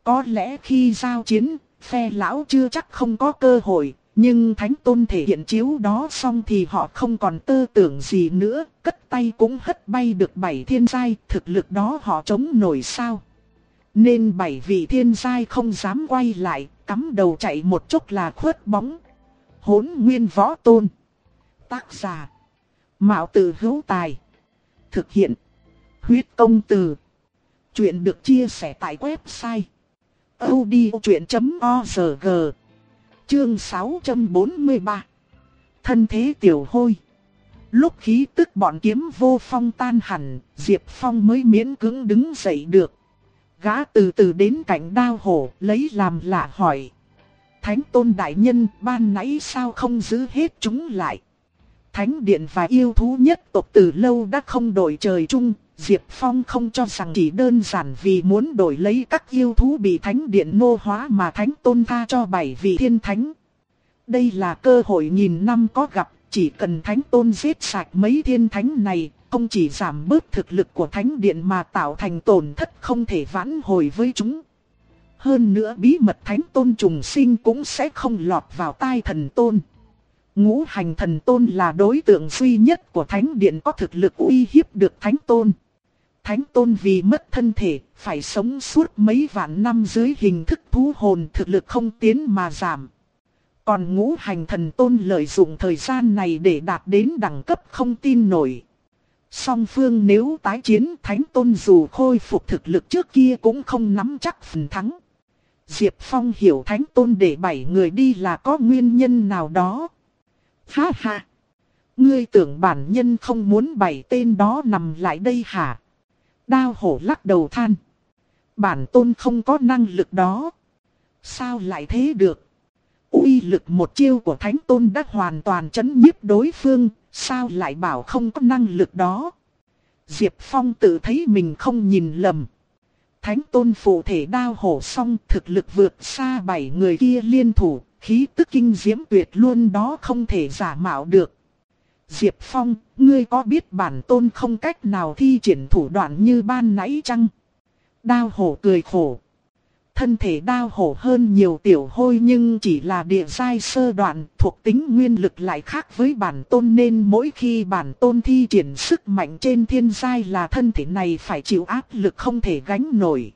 Có lẽ khi giao chiến, phe lão chưa chắc không có cơ hội, nhưng thánh tôn thể hiện chiếu đó xong thì họ không còn tư tưởng gì nữa, cất tay cũng hất bay được bảy thiên giai, thực lực đó họ chống nổi sao. Nên bảy vị thiên giai không dám quay lại, cắm đầu chạy một chút là khuất bóng. Hốn nguyên võ tôn. Tác giả. Mạo tử hữu tài. Thực hiện. Huyết công từ. Chuyện được chia sẻ tại website. odchuyện.org Chương 643 Thân thế tiểu hôi Lúc khí tức bọn kiếm vô phong tan hẳn, Diệp Phong mới miễn cưỡng đứng dậy được. Gã từ từ đến cạnh đao hổ, lấy làm lạ hỏi. Thánh tôn đại nhân, ban nãy sao không giữ hết chúng lại? Thánh điện và yêu thú nhất tộc từ lâu đã không đổi trời chung, Diệp Phong không cho rằng chỉ đơn giản vì muốn đổi lấy các yêu thú bị thánh điện nô hóa mà thánh tôn tha cho bảy vị thiên thánh. Đây là cơ hội nghìn năm có gặp, chỉ cần thánh tôn giết sạch mấy thiên thánh này, không chỉ giảm bớt thực lực của thánh điện mà tạo thành tổn thất không thể vãn hồi với chúng. Hơn nữa bí mật thánh tôn trùng sinh cũng sẽ không lọt vào tai thần tôn. Ngũ hành thần tôn là đối tượng duy nhất của thánh điện có thực lực uy hiếp được thánh tôn. Thánh tôn vì mất thân thể, phải sống suốt mấy vạn năm dưới hình thức thú hồn thực lực không tiến mà giảm. Còn ngũ hành thần tôn lợi dụng thời gian này để đạt đến đẳng cấp không tin nổi. Song phương nếu tái chiến thánh tôn dù khôi phục thực lực trước kia cũng không nắm chắc phần thắng. Diệp Phong hiểu thánh tôn để bảy người đi là có nguyên nhân nào đó. Ha ha! Ngươi tưởng bản nhân không muốn bảy tên đó nằm lại đây hả? Đao hổ lắc đầu than. Bản tôn không có năng lực đó. Sao lại thế được? uy lực một chiêu của thánh tôn đã hoàn toàn chấn nhiếp đối phương, sao lại bảo không có năng lực đó? Diệp Phong tự thấy mình không nhìn lầm. Thánh tôn phụ thể đao hổ song thực lực vượt xa bảy người kia liên thủ, khí tức kinh diễm tuyệt luôn đó không thể giả mạo được. Diệp Phong, ngươi có biết bản tôn không cách nào thi triển thủ đoạn như ban nãy chăng? Đao hổ cười khổ. Thân thể đao hổ hơn nhiều tiểu hôi nhưng chỉ là địa giai sơ đoạn thuộc tính nguyên lực lại khác với bản tôn nên mỗi khi bản tôn thi triển sức mạnh trên thiên giai là thân thể này phải chịu áp lực không thể gánh nổi.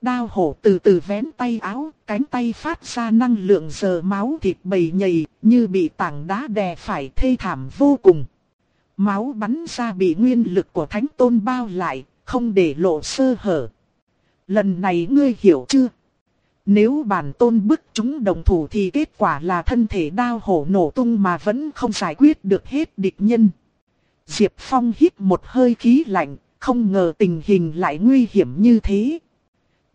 Đao hổ từ từ vén tay áo, cánh tay phát ra năng lượng giờ máu thịt bầy nhầy, như bị tảng đá đè phải thê thảm vô cùng. Máu bắn ra bị nguyên lực của thánh tôn bao lại, không để lộ sơ hở. Lần này ngươi hiểu chưa? Nếu bản tôn bức chúng đồng thủ thì kết quả là thân thể đao hổ nổ tung mà vẫn không giải quyết được hết địch nhân. Diệp Phong hít một hơi khí lạnh, không ngờ tình hình lại nguy hiểm như thế.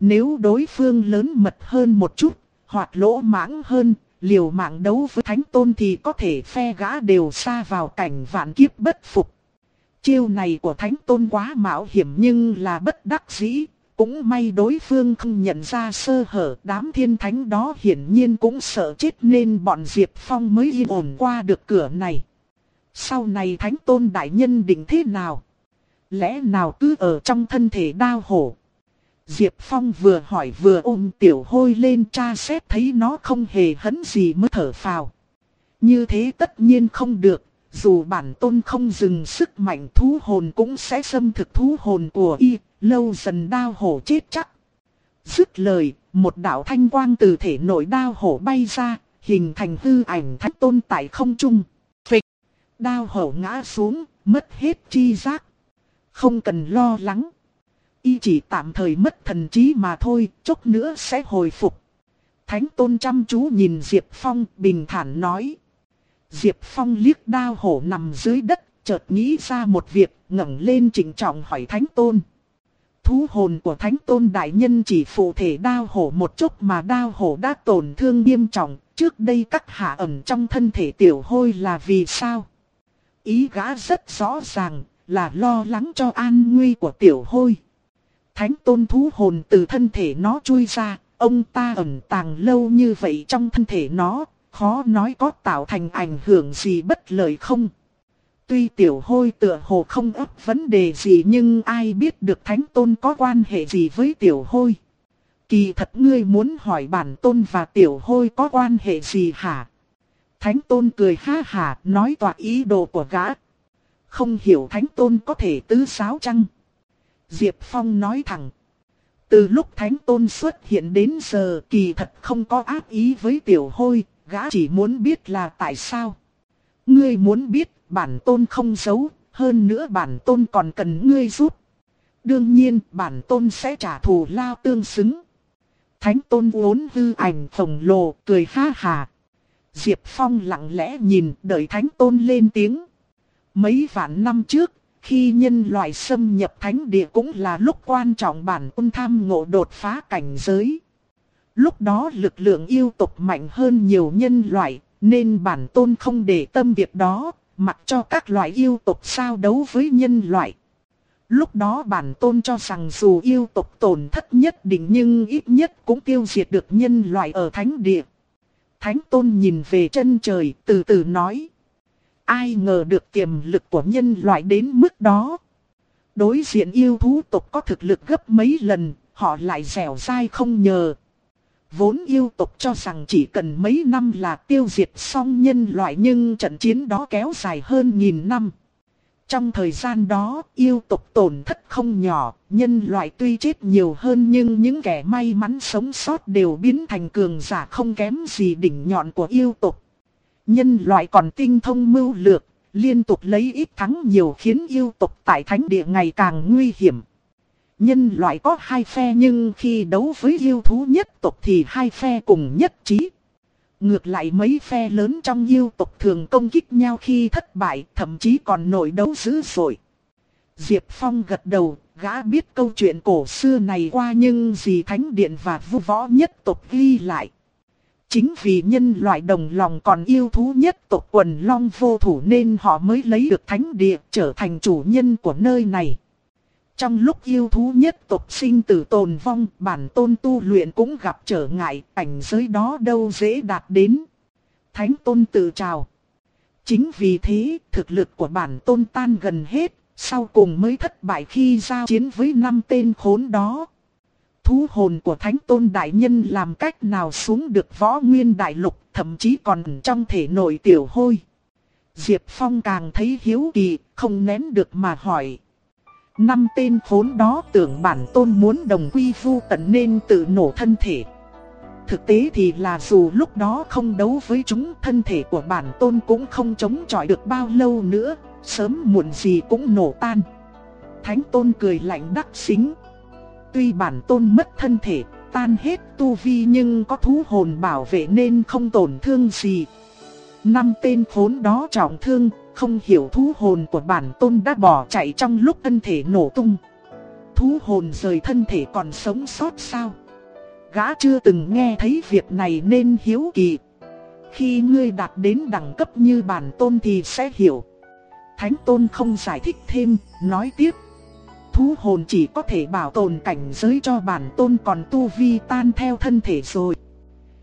Nếu đối phương lớn mật hơn một chút, hoặc lỗ mãng hơn, liều mạng đấu với thánh tôn thì có thể phe gã đều xa vào cảnh vạn kiếp bất phục. Chiêu này của thánh tôn quá mạo hiểm nhưng là bất đắc dĩ, cũng may đối phương không nhận ra sơ hở đám thiên thánh đó hiển nhiên cũng sợ chết nên bọn Diệp Phong mới yên ổn qua được cửa này. Sau này thánh tôn đại nhân định thế nào? Lẽ nào cứ ở trong thân thể đao hổ? Diệp Phong vừa hỏi vừa ôm tiểu hôi lên tra xét thấy nó không hề hấn gì mới thở phào. Như thế tất nhiên không được, dù bản tôn không dừng sức mạnh thú hồn cũng sẽ xâm thực thú hồn của y, lâu dần đao hổ chết chắc. Dứt lời, một đạo thanh quang từ thể nội đao hổ bay ra, hình thành hư ảnh thánh tôn tại không trung. Phịch, đao hổ ngã xuống, mất hết chi giác. Không cần lo lắng. Y chỉ tạm thời mất thần trí mà thôi, chốc nữa sẽ hồi phục. Thánh tôn chăm chú nhìn Diệp Phong bình thản nói. Diệp Phong liếc đao hổ nằm dưới đất, chợt nghĩ ra một việc, ngẩng lên trịnh trọng hỏi Thánh tôn. Thú hồn của Thánh tôn đại nhân chỉ phụ thể đao hổ một chút mà đao hổ đã tổn thương nghiêm trọng, trước đây các hạ ẩn trong thân thể tiểu hôi là vì sao? Ý gã rất rõ ràng, là lo lắng cho an nguy của tiểu hôi. Thánh tôn thú hồn từ thân thể nó chui ra, ông ta ẩn tàng lâu như vậy trong thân thể nó, khó nói có tạo thành ảnh hưởng gì bất lợi không. Tuy tiểu hôi tựa hồ không ấp vấn đề gì nhưng ai biết được thánh tôn có quan hệ gì với tiểu hôi. Kỳ thật ngươi muốn hỏi bản tôn và tiểu hôi có quan hệ gì hả? Thánh tôn cười ha hà nói tỏa ý đồ của gã. Không hiểu thánh tôn có thể tứ sáo chăng? Diệp Phong nói thẳng. Từ lúc thánh tôn xuất hiện đến giờ kỳ thật không có ác ý với tiểu hôi, gã chỉ muốn biết là tại sao. Ngươi muốn biết bản tôn không giấu, hơn nữa bản tôn còn cần ngươi giúp. Đương nhiên bản tôn sẽ trả thù lao tương xứng. Thánh tôn vốn hư ảnh khổng lồ cười ha hà. Diệp Phong lặng lẽ nhìn đợi thánh tôn lên tiếng. Mấy vạn năm trước, khi nhân loại xâm nhập thánh địa cũng là lúc quan trọng bản tôn tham ngộ đột phá cảnh giới. Lúc đó lực lượng yêu tộc mạnh hơn nhiều nhân loại, nên bản tôn không để tâm việc đó, mặc cho các loại yêu tộc sao đấu với nhân loại. Lúc đó bản tôn cho rằng dù yêu tộc tổn thất nhất định nhưng ít nhất cũng tiêu diệt được nhân loại ở thánh địa. Thánh tôn nhìn về chân trời từ từ nói. Ai ngờ được tiềm lực của nhân loại đến mức đó. Đối diện yêu thú tộc có thực lực gấp mấy lần, họ lại dẻo dai không nhờ. Vốn yêu tộc cho rằng chỉ cần mấy năm là tiêu diệt xong nhân loại nhưng trận chiến đó kéo dài hơn nghìn năm. Trong thời gian đó, yêu tộc tổn thất không nhỏ, nhân loại tuy chết nhiều hơn nhưng những kẻ may mắn sống sót đều biến thành cường giả không kém gì đỉnh nhọn của yêu tộc. Nhân loại còn tinh thông mưu lược, liên tục lấy ít thắng nhiều khiến yêu tộc tại thánh địa ngày càng nguy hiểm. Nhân loại có hai phe nhưng khi đấu với yêu thú nhất tộc thì hai phe cùng nhất trí. Ngược lại mấy phe lớn trong yêu tộc thường công kích nhau khi thất bại, thậm chí còn nổi đấu dữ dội. Diệp Phong gật đầu, gã biết câu chuyện cổ xưa này qua nhưng gì thánh điện và vu võ nhất tộc ghi lại. Chính vì nhân loại đồng lòng còn yêu thú nhất tộc quần long vô thủ nên họ mới lấy được thánh địa trở thành chủ nhân của nơi này. Trong lúc yêu thú nhất tộc sinh tử tồn vong, bản tôn tu luyện cũng gặp trở ngại, cảnh giới đó đâu dễ đạt đến. Thánh tôn tự trào. Chính vì thế, thực lực của bản tôn tan gần hết, sau cùng mới thất bại khi giao chiến với năm tên khốn đó. Thú hồn của thánh tôn đại nhân làm cách nào xuống được võ nguyên đại lục, thậm chí còn trong thể nội tiểu hôi. Diệp Phong càng thấy hiếu kỳ, không nén được mà hỏi. Năm tên khốn đó tưởng bản tôn muốn đồng quy vu tận nên tự nổ thân thể. Thực tế thì là dù lúc đó không đấu với chúng thân thể của bản tôn cũng không chống chọi được bao lâu nữa, sớm muộn gì cũng nổ tan. Thánh tôn cười lạnh đắc xính. Tuy bản tôn mất thân thể, tan hết tu vi nhưng có thú hồn bảo vệ nên không tổn thương gì. Năm tên khốn đó trọng thương, không hiểu thú hồn của bản tôn đã bỏ chạy trong lúc thân thể nổ tung. Thú hồn rời thân thể còn sống sót sao? Gã chưa từng nghe thấy việc này nên hiếu kỳ. Khi ngươi đạt đến đẳng cấp như bản tôn thì sẽ hiểu. Thánh tôn không giải thích thêm, nói tiếp. Thú hồn chỉ có thể bảo tồn cảnh giới cho bản tôn còn tu vi tan theo thân thể rồi.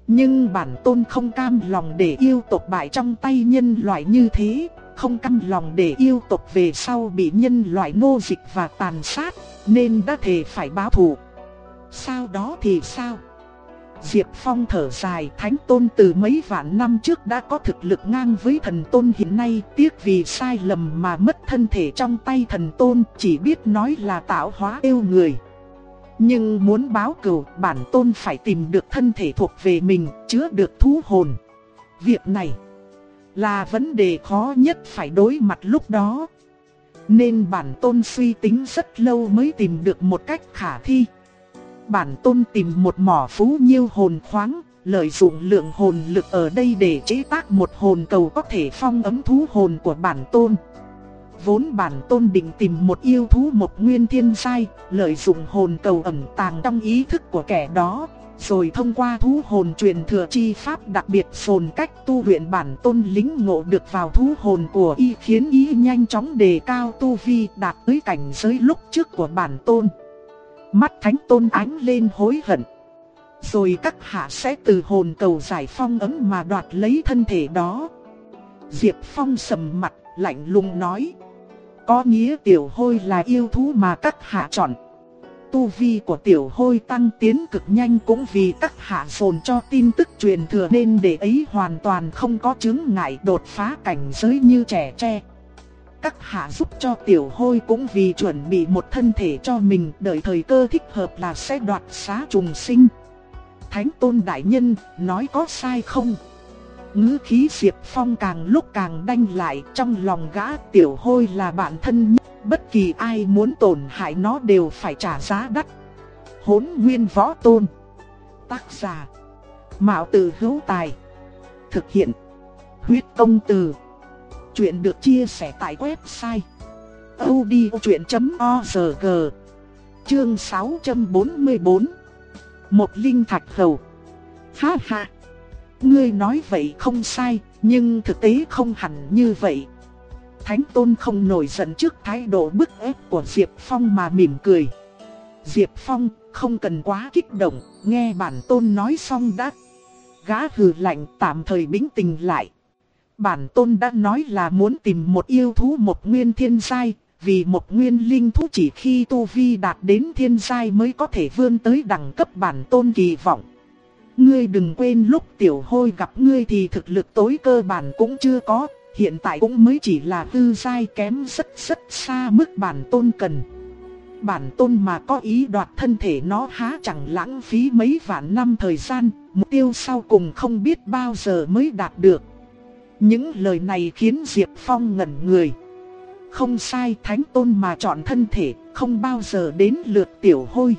Nhưng bản tôn không cam lòng để yêu tộc bại trong tay nhân loại như thế, không cam lòng để yêu tộc về sau bị nhân loại nô dịch và tàn sát, nên đã thề phải báo thù. sau đó thì sao? Diệp Phong thở dài, Thánh Tôn từ mấy vạn năm trước đã có thực lực ngang với thần Tôn, hiện nay Tiếc vì sai lầm mà mất thân thể trong tay thần Tôn, Chỉ biết nói là tạo hóa yêu người. Nhưng muốn báo cửu, bản Tôn phải tìm được thân thể thuộc về mình, Chứa được thú hồn. Việc này là vấn đề khó nhất phải đối mặt lúc đó. Nên bản Tôn suy tính rất lâu mới tìm được một cách khả thi bản tôn tìm một mỏ phú nhiêu hồn khoáng, lợi dụng lượng hồn lực ở đây để chế tác một hồn cầu có thể phong ấm thú hồn của bản tôn. Vốn bản tôn định tìm một yêu thú một nguyên thiên sai, lợi dụng hồn cầu ẩn tàng trong ý thức của kẻ đó, rồi thông qua thú hồn truyền thừa chi pháp đặc biệt phồn cách tu luyện bản tôn lính ngộ được vào thú hồn của y khiến y nhanh chóng đề cao tu vi đạt tới cảnh giới lúc trước của bản tôn. Mắt thánh tôn ánh lên hối hận. Rồi các hạ sẽ từ hồn cầu giải phong ấm mà đoạt lấy thân thể đó. Diệp Phong sầm mặt, lạnh lùng nói. Có nghĩa tiểu hôi là yêu thú mà các hạ chọn. Tu vi của tiểu hôi tăng tiến cực nhanh cũng vì các hạ dồn cho tin tức truyền thừa nên để ấy hoàn toàn không có chứng ngại đột phá cảnh giới như trẻ tre. Các hạ giúp cho tiểu hôi cũng vì chuẩn bị một thân thể cho mình, đợi thời cơ thích hợp là sẽ đoạt xá trùng sinh. Thánh tôn đại nhân, nói có sai không? Ngữ khí Diệp Phong càng lúc càng đanh lại, trong lòng gã tiểu hôi là bạn thân nhất. Bất kỳ ai muốn tổn hại nó đều phải trả giá đắt. Hốn nguyên võ tôn. Tác giả. Mạo tử hữu tài. Thực hiện. Huyết công từ. Chuyện được chia sẻ tại website odchuyện.org Chương 644 Một linh thạch hầu. Ha ha. Ngươi nói vậy không sai, nhưng thực tế không hẳn như vậy. Thánh Tôn không nổi giận trước thái độ bức ép của Diệp Phong mà mỉm cười. Diệp Phong không cần quá kích động, nghe bản Tôn nói xong đã. Gã hừ lạnh tạm thời bình tình lại bản tôn đã nói là muốn tìm một yêu thú một nguyên thiên giai, vì một nguyên linh thú chỉ khi tu vi đạt đến thiên giai mới có thể vươn tới đẳng cấp bản tôn kỳ vọng. Ngươi đừng quên lúc tiểu hôi gặp ngươi thì thực lực tối cơ bản cũng chưa có, hiện tại cũng mới chỉ là tư giai kém rất rất xa mức bản tôn cần. Bản tôn mà có ý đoạt thân thể nó há chẳng lãng phí mấy vạn năm thời gian, mục tiêu sau cùng không biết bao giờ mới đạt được. Những lời này khiến Diệp Phong ngẩn người. Không sai thánh tôn mà chọn thân thể, không bao giờ đến lượt tiểu hôi.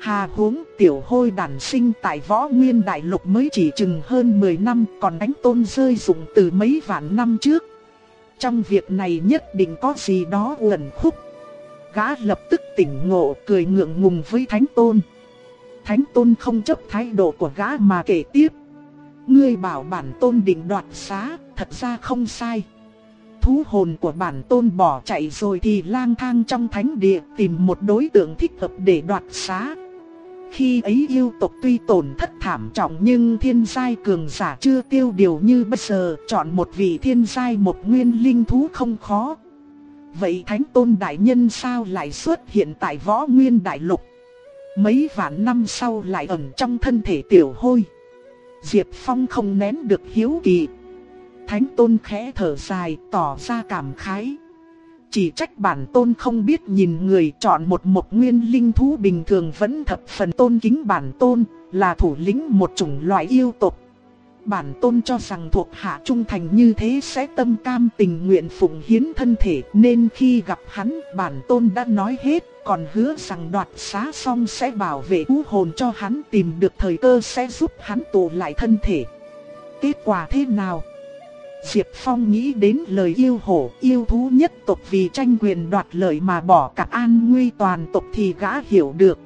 Hà huống tiểu hôi đản sinh tại võ nguyên đại lục mới chỉ chừng hơn 10 năm còn đánh tôn rơi dụng từ mấy vạn năm trước. Trong việc này nhất định có gì đó uẩn khúc. Gã lập tức tỉnh ngộ cười ngượng ngùng với thánh tôn. Thánh tôn không chấp thái độ của gã mà kể tiếp. Ngươi bảo bản tôn định đoạt xá, thật ra không sai. Thú hồn của bản tôn bỏ chạy rồi thì lang thang trong thánh địa tìm một đối tượng thích hợp để đoạt xá. Khi ấy yêu tộc tuy tổn thất thảm trọng nhưng thiên giai cường giả chưa tiêu điều như bây giờ chọn một vị thiên giai một nguyên linh thú không khó. Vậy thánh tôn đại nhân sao lại xuất hiện tại võ nguyên đại lục? Mấy vạn năm sau lại ẩn trong thân thể tiểu hôi. Diệp Phong không nén được hiếu kỳ. Thánh tôn khẽ thở dài tỏ ra cảm khái. Chỉ trách bản tôn không biết nhìn người chọn một một nguyên linh thú bình thường vẫn thập phần tôn kính bản tôn, là thủ lĩnh một chủng loại yêu tộc. Bản tôn cho rằng thuộc hạ trung thành như thế sẽ tâm cam tình nguyện phụng hiến thân thể nên khi gặp hắn bản tôn đã nói hết còn hứa rằng đoạt xá xong sẽ bảo vệ u hồn cho hắn tìm được thời cơ sẽ giúp hắn tụ lại thân thể. Kết quả thế nào? Diệp Phong nghĩ đến lời yêu hổ, yêu thú nhất tộc vì tranh quyền đoạt lợi mà bỏ cả an nguy toàn tộc thì gã hiểu được.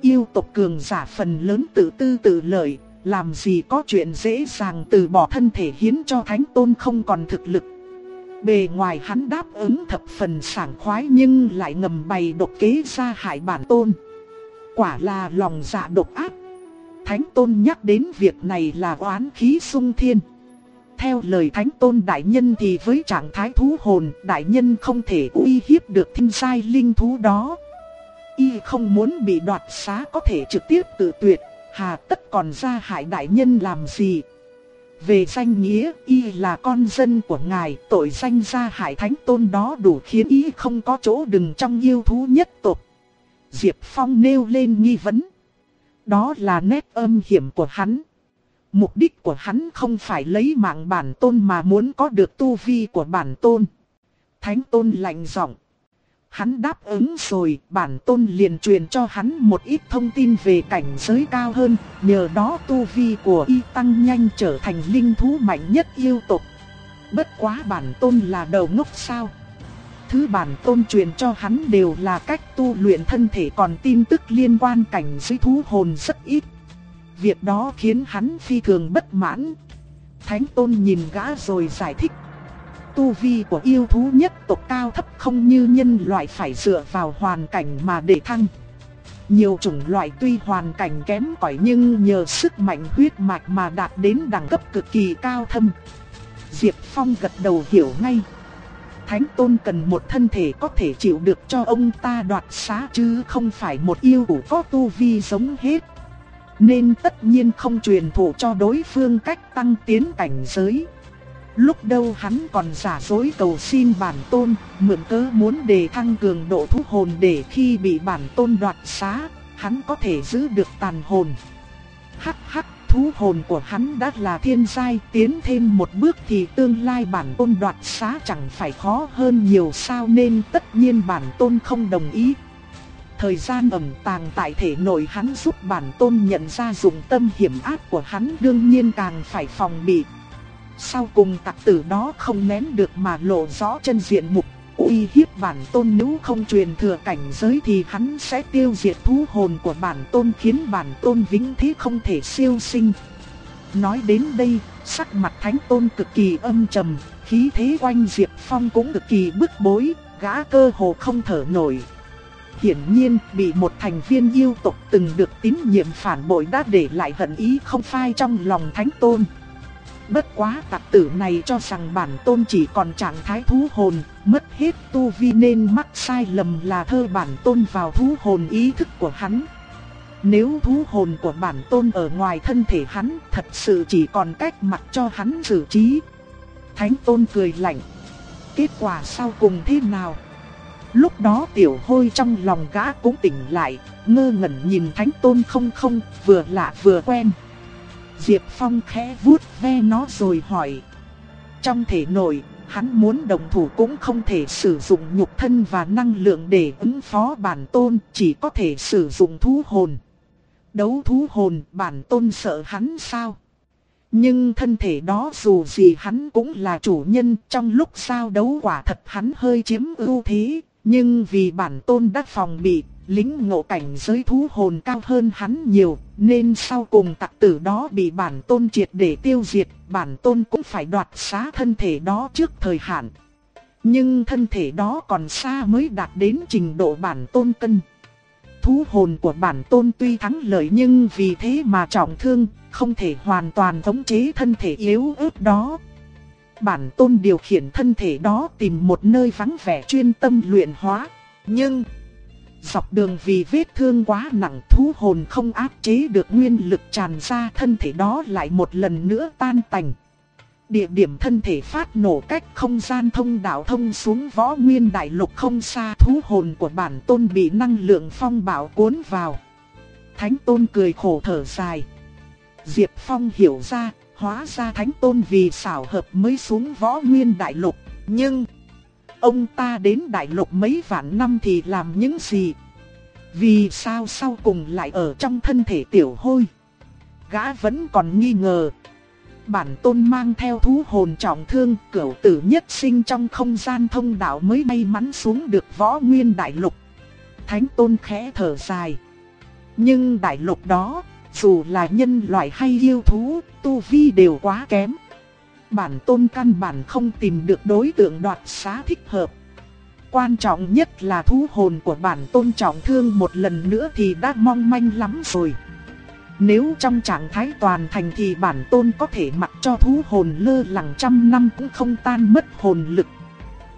Yêu tộc cường giả phần lớn tự tư tự lợi, làm gì có chuyện dễ dàng từ bỏ thân thể hiến cho thánh tôn không còn thực lực. Bề ngoài hắn đáp ứng thập phần sảng khoái nhưng lại ngầm bày độc kế ra hại bản tôn. Quả là lòng dạ độc ác. Thánh tôn nhắc đến việc này là oán khí sung thiên. Theo lời thánh tôn đại nhân thì với trạng thái thú hồn đại nhân không thể uy hiếp được thiên sai linh thú đó. Y không muốn bị đoạt xá có thể trực tiếp tự tuyệt, Hà tất còn ra hại đại nhân làm gì? Về danh nghĩa, y là con dân của ngài, tội danh ra hại thánh tôn đó đủ khiến y không có chỗ đừng trong yêu thú nhất tộc. Diệp Phong nêu lên nghi vấn. Đó là nét âm hiểm của hắn. Mục đích của hắn không phải lấy mạng bản tôn mà muốn có được tu vi của bản tôn. Thánh tôn lạnh giọng. Hắn đáp ứng rồi, bản tôn liền truyền cho hắn một ít thông tin về cảnh giới cao hơn, nhờ đó tu vi của y tăng nhanh trở thành linh thú mạnh nhất yêu tộc. Bất quá bản tôn là đầu ngốc sao? Thứ bản tôn truyền cho hắn đều là cách tu luyện thân thể còn tin tức liên quan cảnh giới thú hồn rất ít. Việc đó khiến hắn phi thường bất mãn. Thánh tôn nhìn gã rồi giải thích tu vi của yêu thú nhất tộc cao thấp không như nhân loại phải dựa vào hoàn cảnh mà để thăng. Nhiều chủng loại tuy hoàn cảnh kém cỏi nhưng nhờ sức mạnh huyết mạch mà đạt đến đẳng cấp cực kỳ cao thâm. Diệp Phong gật đầu hiểu ngay. Thánh Tôn cần một thân thể có thể chịu được cho ông ta đoạt xá chứ không phải một yêu thủ có tu vi giống hết. Nên tất nhiên không truyền thụ cho đối phương cách tăng tiến cảnh giới. Lúc đâu hắn còn giả dối cầu xin bản tôn, mượn cớ muốn đề thăng cường độ thú hồn để khi bị bản tôn đoạt xá, hắn có thể giữ được tàn hồn. Hắc hắc, thú hồn của hắn đã là thiên giai, tiến thêm một bước thì tương lai bản tôn đoạt xá chẳng phải khó hơn nhiều sao nên tất nhiên bản tôn không đồng ý. Thời gian ẩm tàng tại thể nội hắn giúp bản tôn nhận ra dụng tâm hiểm ác của hắn đương nhiên càng phải phòng bị. Sau cùng tặc tử đó không nén được mà lộ rõ chân diện mục, uy hiếp bản tôn nếu không truyền thừa cảnh giới thì hắn sẽ tiêu diệt thú hồn của bản tôn khiến bản tôn vĩnh thế không thể siêu sinh. Nói đến đây, sắc mặt thánh tôn cực kỳ âm trầm, khí thế quanh Diệp Phong cũng cực kỳ bức bối, gã cơ hồ không thở nổi. Hiển nhiên, bị một thành viên yêu tộc từng được tín nhiệm phản bội đã để lại hận ý không phai trong lòng thánh tôn. Bất quá tặc tử này cho rằng bản tôn chỉ còn trạng thái thú hồn, mất hết tu vi nên mắc sai lầm là thơ bản tôn vào thú hồn ý thức của hắn. Nếu thú hồn của bản tôn ở ngoài thân thể hắn thật sự chỉ còn cách mặc cho hắn xử trí. Thánh tôn cười lạnh. Kết quả sau cùng thế nào? Lúc đó tiểu hôi trong lòng gã cũng tỉnh lại, ngơ ngẩn nhìn thánh tôn không không, vừa lạ vừa quen. Diệp Phong khẽ vuốt ve nó rồi hỏi. Trong thể nội, hắn muốn đồng thủ cũng không thể sử dụng nhục thân và năng lượng để ứng phó bản tôn, chỉ có thể sử dụng thú hồn. Đấu thú hồn bản tôn sợ hắn sao? Nhưng thân thể đó dù gì hắn cũng là chủ nhân trong lúc sao đấu quả thật hắn hơi chiếm ưu thế, nhưng vì bản tôn đã phòng bị lính ngộ cảnh giới thú hồn cao hơn hắn nhiều, nên sau cùng tặc tử đó bị bản tôn triệt để tiêu diệt, bản tôn cũng phải đoạt xá thân thể đó trước thời hạn. Nhưng thân thể đó còn xa mới đạt đến trình độ bản tôn cân. Thú hồn của bản tôn tuy thắng lợi nhưng vì thế mà trọng thương, không thể hoàn toàn thống chế thân thể yếu ớt đó. Bản tôn điều khiển thân thể đó tìm một nơi vắng vẻ chuyên tâm luyện hóa. Nhưng Dọc đường vì vết thương quá nặng thú hồn không áp chế được nguyên lực tràn ra thân thể đó lại một lần nữa tan tành. Địa điểm thân thể phát nổ cách không gian thông đạo thông xuống võ nguyên đại lục không xa thú hồn của bản tôn bị năng lượng phong bạo cuốn vào. Thánh tôn cười khổ thở dài. Diệp Phong hiểu ra, hóa ra thánh tôn vì xảo hợp mới xuống võ nguyên đại lục, nhưng... Ông ta đến đại lục mấy vạn năm thì làm những gì? Vì sao sau cùng lại ở trong thân thể tiểu hôi? Gã vẫn còn nghi ngờ. Bản tôn mang theo thú hồn trọng thương, cửu tử nhất sinh trong không gian thông đạo mới may mắn xuống được võ nguyên đại lục. Thánh tôn khẽ thở dài. Nhưng đại lục đó, dù là nhân loại hay yêu thú, tu vi đều quá kém bản tôn căn bản không tìm được đối tượng đoạt xá thích hợp. Quan trọng nhất là thú hồn của bản tôn trọng thương một lần nữa thì đã mong manh lắm rồi. Nếu trong trạng thái toàn thành thì bản tôn có thể mặc cho thú hồn lơ lẳng trăm năm cũng không tan mất hồn lực.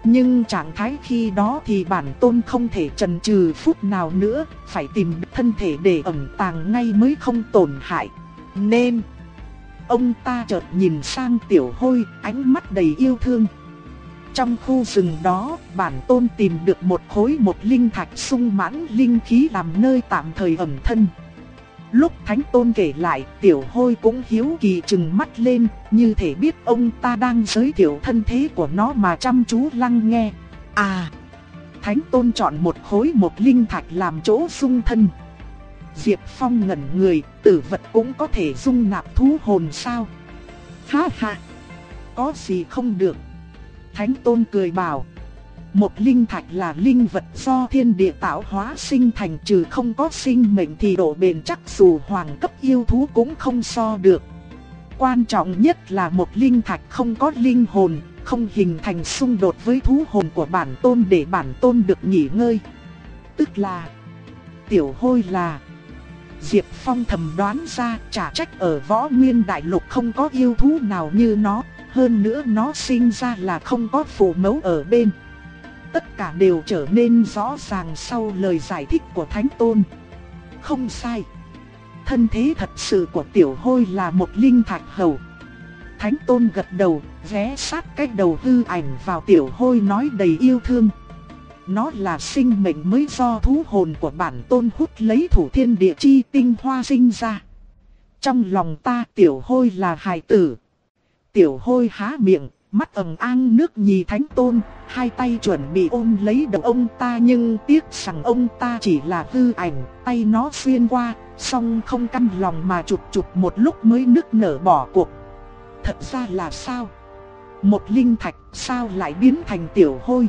Nhưng trạng thái khi đó thì bản tôn không thể chần chừ phút nào nữa, phải tìm thân thể để ẩn tàng ngay mới không tổn hại. Nên, ông ta chợt nhìn sang tiểu hôi, ánh mắt đầy yêu thương. Trong khu rừng đó, bản tôn tìm được một khối một linh thạch sung mãn linh khí làm nơi tạm thời ẩn thân. Lúc Thánh Tôn kể lại, tiểu hôi cũng hiếu kỳ chừng mắt lên, như thể biết ông ta đang giới thiệu thân thế của nó mà chăm chú lắng nghe. À, Thánh Tôn chọn một khối một linh thạch làm chỗ sung thân. Diệp Phong ngẩn người, tử vật cũng có thể dung nạp thú hồn sao? Ha ha, có gì không được. Thánh Tôn cười bảo. Một linh thạch là linh vật do thiên địa tạo hóa sinh thành trừ không có sinh mệnh thì độ bền chắc dù hoàng cấp yêu thú cũng không so được. Quan trọng nhất là một linh thạch không có linh hồn, không hình thành xung đột với thú hồn của bản tôn để bản tôn được nghỉ ngơi. Tức là, tiểu hôi là... Diệp Phong thầm đoán ra trả trách ở võ nguyên đại lục không có yêu thú nào như nó, hơn nữa nó sinh ra là không có phụ mẫu ở bên tất cả đều trở nên rõ ràng sau lời giải thích của Thánh Tôn. Không sai. Thân thế thật sự của tiểu hôi là một linh thạch hầu. Thánh Tôn gật đầu, vé sát cái đầu hư ảnh vào tiểu hôi nói đầy yêu thương. Nó là sinh mệnh mới do thú hồn của bản tôn hút lấy thủ thiên địa chi tinh hoa sinh ra. Trong lòng ta tiểu hôi là hài tử. Tiểu hôi há miệng, mắt ẩn an nước nhì thánh tôn, hai tay chuẩn bị ôm lấy đầu ông ta nhưng tiếc rằng ông ta chỉ là hư ảnh, tay nó xuyên qua, song không căm lòng mà chụp chụp một lúc mới nức nở bỏ cuộc. Thật ra là sao? Một linh thạch sao lại biến thành tiểu hôi?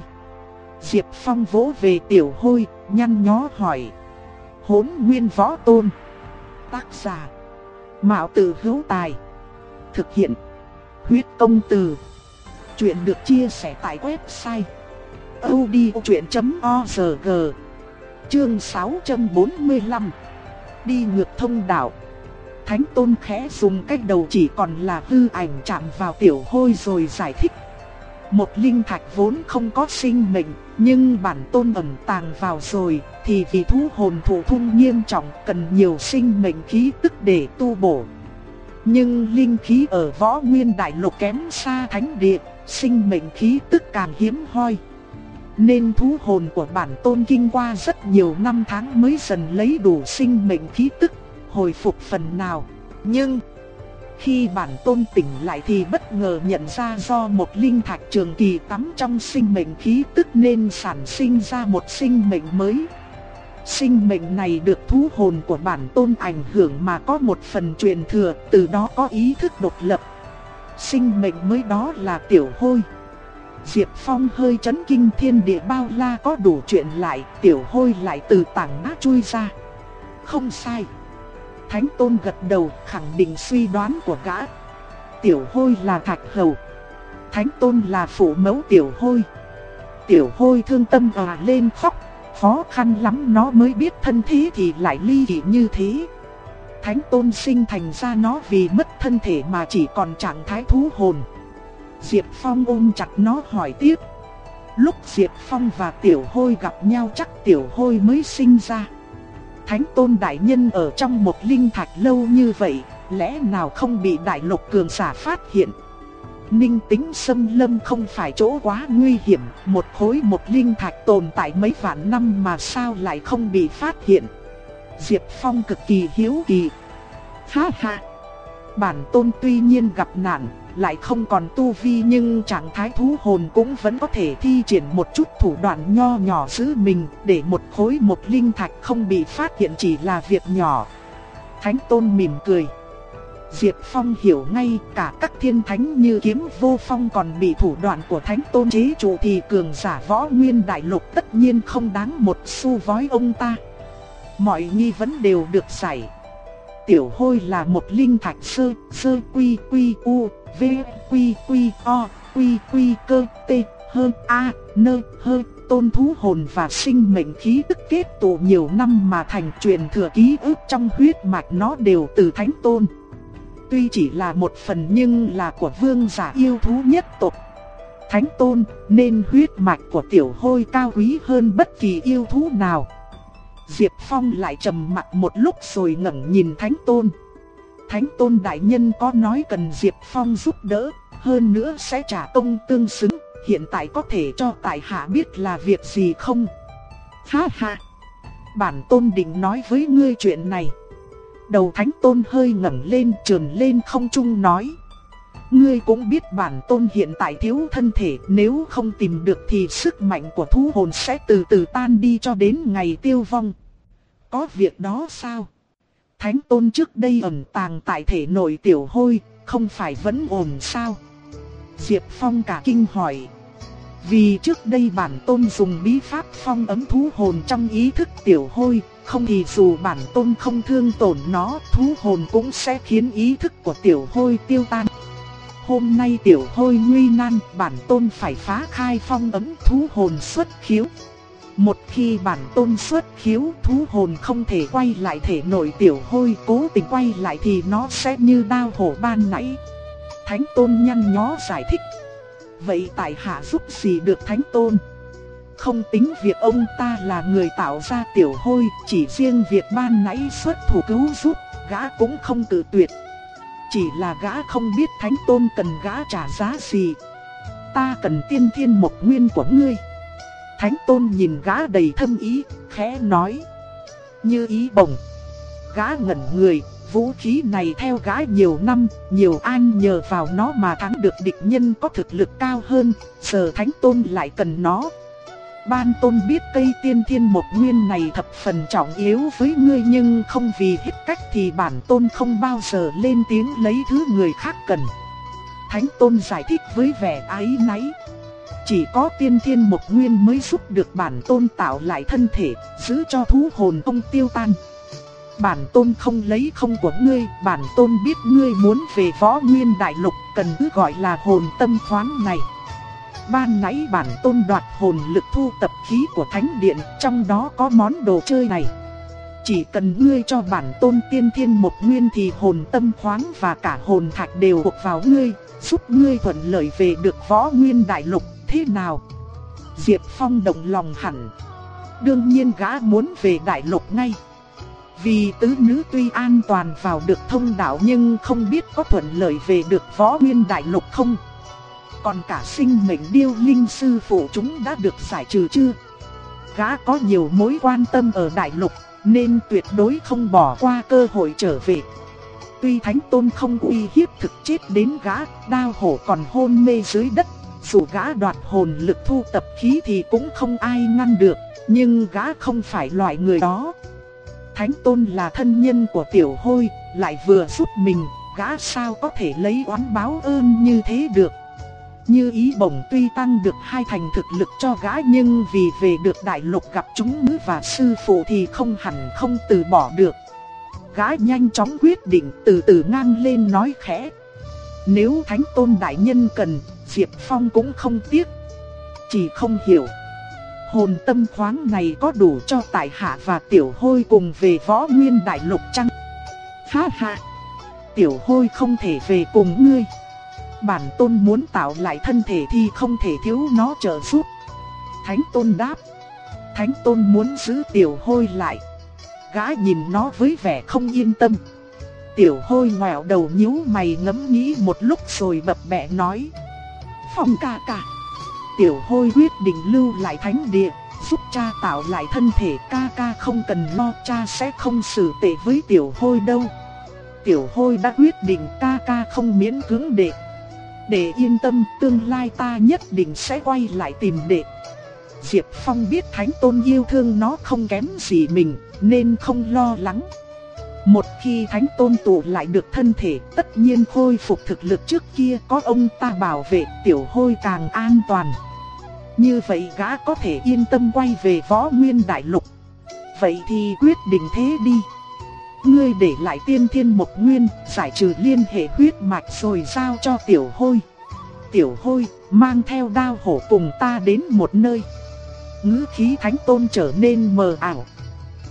Diệp Phong vỗ về tiểu hôi, nhăn nhó hỏi. Hốn nguyên võ tôn. Tác giả. Mạo tử hữu tài. Thực hiện. Huyết công từ. Chuyện được chia sẻ tại website odchuyện.org Chương 645 Đi ngược thông đạo Thánh tôn khẽ dùng cách đầu chỉ còn là hư ảnh chạm vào tiểu hôi rồi giải thích một linh thạch vốn không có sinh mệnh Nhưng bản tôn ẩn tàng vào rồi Thì vì thú hồn thụ thung nghiêm trọng Cần nhiều sinh mệnh khí tức để tu bổ Nhưng linh khí ở võ nguyên đại lục kém xa thánh địa sinh mệnh khí tức càng hiếm hoi. Nên thú hồn của bản tôn kinh qua rất nhiều năm tháng mới dần lấy đủ sinh mệnh khí tức, hồi phục phần nào. Nhưng, khi bản tôn tỉnh lại thì bất ngờ nhận ra do một linh thạch trường kỳ tắm trong sinh mệnh khí tức nên sản sinh ra một sinh mệnh mới. Sinh mệnh này được thú hồn của bản tôn ảnh hưởng mà có một phần truyền thừa, từ đó có ý thức độc lập, Sinh mệnh mới đó là tiểu hôi. Diệp Phong hơi chấn kinh thiên địa bao la có đủ chuyện lại, tiểu hôi lại từ tảng đá chui ra. Không sai. Thánh Tôn gật đầu khẳng định suy đoán của gã. Tiểu hôi là thạch hầu. Thánh Tôn là phụ mẫu tiểu hôi. Tiểu hôi thương tâm òa lên khóc, khó khăn lắm nó mới biết thân thế thì lại ly dị như thế thánh tôn sinh thành ra nó vì mất thân thể mà chỉ còn trạng thái thú hồn. Diệp Phong ôm chặt nó hỏi tiếp. Lúc Diệp Phong và Tiểu Hôi gặp nhau chắc Tiểu Hôi mới sinh ra. Thánh tôn đại nhân ở trong một linh thạch lâu như vậy, lẽ nào không bị đại lục cường giả phát hiện? Ninh tính xâm lâm không phải chỗ quá nguy hiểm, một khối một linh thạch tồn tại mấy vạn năm mà sao lại không bị phát hiện? Diệp Phong cực kỳ hiếu kỳ. Ha ha! Bản tôn tuy nhiên gặp nạn, lại không còn tu vi nhưng trạng thái thú hồn cũng vẫn có thể thi triển một chút thủ đoạn nho nhỏ giữ mình để một khối một linh thạch không bị phát hiện chỉ là việc nhỏ. Thánh tôn mỉm cười. Diệp Phong hiểu ngay cả các thiên thánh như kiếm vô phong còn bị thủ đoạn của thánh tôn chế trụ thì cường giả võ nguyên đại lục tất nhiên không đáng một xu vói ông ta. Mọi nghi vấn đều được giải. Tiểu hôi là một linh thạch sơ, sơ quy quy u, v quy quy o, quy quy cơ t, H, a, N, H. tôn thú hồn và sinh mệnh khí tức kết tụ nhiều năm mà thành truyền thừa ký ức trong huyết mạch nó đều từ thánh tôn. Tuy chỉ là một phần nhưng là của vương giả yêu thú nhất tộc. Thánh tôn, nên huyết mạch của tiểu hôi cao quý hơn bất kỳ yêu thú nào. Diệp Phong lại trầm mặt một lúc rồi ngẩng nhìn Thánh tôn. Thánh tôn đại nhân có nói cần Diệp Phong giúp đỡ, hơn nữa sẽ trả công tương xứng, hiện tại có thể cho tại hạ biết là việc gì không? Ha ha! Bản tôn định nói với ngươi chuyện này. Đầu thánh tôn hơi ngẩng lên trườn lên không trung nói. Ngươi cũng biết bản tôn hiện tại thiếu thân thể nếu không tìm được thì sức mạnh của thú hồn sẽ từ từ tan đi cho đến ngày tiêu vong. Có việc đó sao? Thánh tôn trước đây ẩn tàng tại thể nội tiểu hôi, không phải vẫn ổn sao? Diệp Phong cả kinh hỏi. Vì trước đây bản tôn dùng bí pháp phong ấm thú hồn trong ý thức tiểu hôi, không thì dù bản tôn không thương tổn nó, thú hồn cũng sẽ khiến ý thức của tiểu hôi tiêu tan. Hôm nay tiểu hôi nguy nan, bản tôn phải phá khai phong ấm thú hồn xuất khiếu. Một khi bản tôn xuất khiếu thú hồn không thể quay lại thể nội tiểu hôi cố tình quay lại thì nó sẽ như đao hổ ban nãy. Thánh tôn nhăn nhó giải thích. Vậy tại hạ giúp gì được thánh tôn? Không tính việc ông ta là người tạo ra tiểu hôi, chỉ riêng việc ban nãy xuất thủ cứu giúp, gã cũng không tự tuyệt. Chỉ là gã không biết thánh tôn cần gã trả giá gì. Ta cần tiên thiên một nguyên của ngươi. Thánh tôn nhìn gã đầy thâm ý, khẽ nói. Như ý bổng. Gã ngẩn người, vũ khí này theo gã nhiều năm, nhiều an nhờ vào nó mà thắng được địch nhân có thực lực cao hơn, giờ thánh tôn lại cần nó. Ban tôn biết cây tiên thiên một nguyên này thập phần trọng yếu với ngươi nhưng không vì hết cách thì bản tôn không bao giờ lên tiếng lấy thứ người khác cần. Thánh tôn giải thích với vẻ ái náy. Chỉ có tiên thiên một nguyên mới giúp được bản tôn tạo lại thân thể, giữ cho thú hồn ông tiêu tan. Bản tôn không lấy không của ngươi, bản tôn biết ngươi muốn về võ nguyên đại lục, cần cứ gọi là hồn tâm khoáng này. Ban nãy bản tôn đoạt hồn lực thu tập khí của thánh điện, trong đó có món đồ chơi này. Chỉ cần ngươi cho bản tôn tiên thiên một nguyên thì hồn tâm khoáng và cả hồn thạch đều thuộc vào ngươi, giúp ngươi thuận lợi về được võ nguyên đại lục, thế nào? Diệp Phong động lòng hẳn. Đương nhiên gã muốn về đại lục ngay. Vì tứ nữ tuy an toàn vào được thông đạo nhưng không biết có thuận lợi về được võ nguyên đại lục không. Còn cả sinh mệnh điêu linh sư phụ chúng đã được giải trừ chưa? Gã có nhiều mối quan tâm ở đại lục nên tuyệt đối không bỏ qua cơ hội trở về. Tuy Thánh Tôn không uy hiếp thực chết đến gã, đao hổ còn hôn mê dưới đất. Dù gã đoạt hồn lực thu tập khí thì cũng không ai ngăn được, nhưng gã không phải loại người đó. Thánh Tôn là thân nhân của tiểu hôi, lại vừa giúp mình, gã sao có thể lấy oán báo ơn như thế được. Như ý bổng tuy tăng được hai thành thực lực cho gã nhưng vì về được đại lục gặp chúng nữ và sư phụ thì không hẳn không từ bỏ được. Gã nhanh chóng quyết định từ từ ngang lên nói khẽ. Nếu Thánh Tôn Đại Nhân cần, Diệp Phong cũng không tiếc. Chỉ không hiểu. Hồn tâm khoáng này có đủ cho tại hạ và tiểu hôi cùng về võ nguyên đại lục chăng? Ha ha! Tiểu hôi không thể về cùng ngươi. Bản tôn muốn tạo lại thân thể thì không thể thiếu nó trợ giúp. Thánh tôn đáp. Thánh tôn muốn giữ tiểu hôi lại. Gã nhìn nó với vẻ không yên tâm. Tiểu hôi ngoẹo đầu nhíu mày ngẫm nghĩ một lúc rồi bập bẹ nói. Phong ca ca. Tiểu hôi quyết định lưu lại thánh địa, giúp cha tạo lại thân thể ca ca không cần lo cha sẽ không xử tệ với tiểu hôi đâu. Tiểu hôi đã quyết định ca ca không miễn cưỡng đệ. Để yên tâm tương lai ta nhất định sẽ quay lại tìm đệ. Diệp Phong biết Thánh Tôn yêu thương nó không kém gì mình nên không lo lắng. Một khi Thánh Tôn tụ lại được thân thể tất nhiên khôi phục thực lực trước kia có ông ta bảo vệ tiểu hôi càng an toàn. Như vậy gã có thể yên tâm quay về võ nguyên đại lục. Vậy thì quyết định thế đi. Ngươi để lại tiên thiên một nguyên, giải trừ liên hệ huyết mạch rồi giao cho tiểu hôi. Tiểu hôi, mang theo đao hổ cùng ta đến một nơi. Ngữ khí thánh tôn trở nên mờ ảo.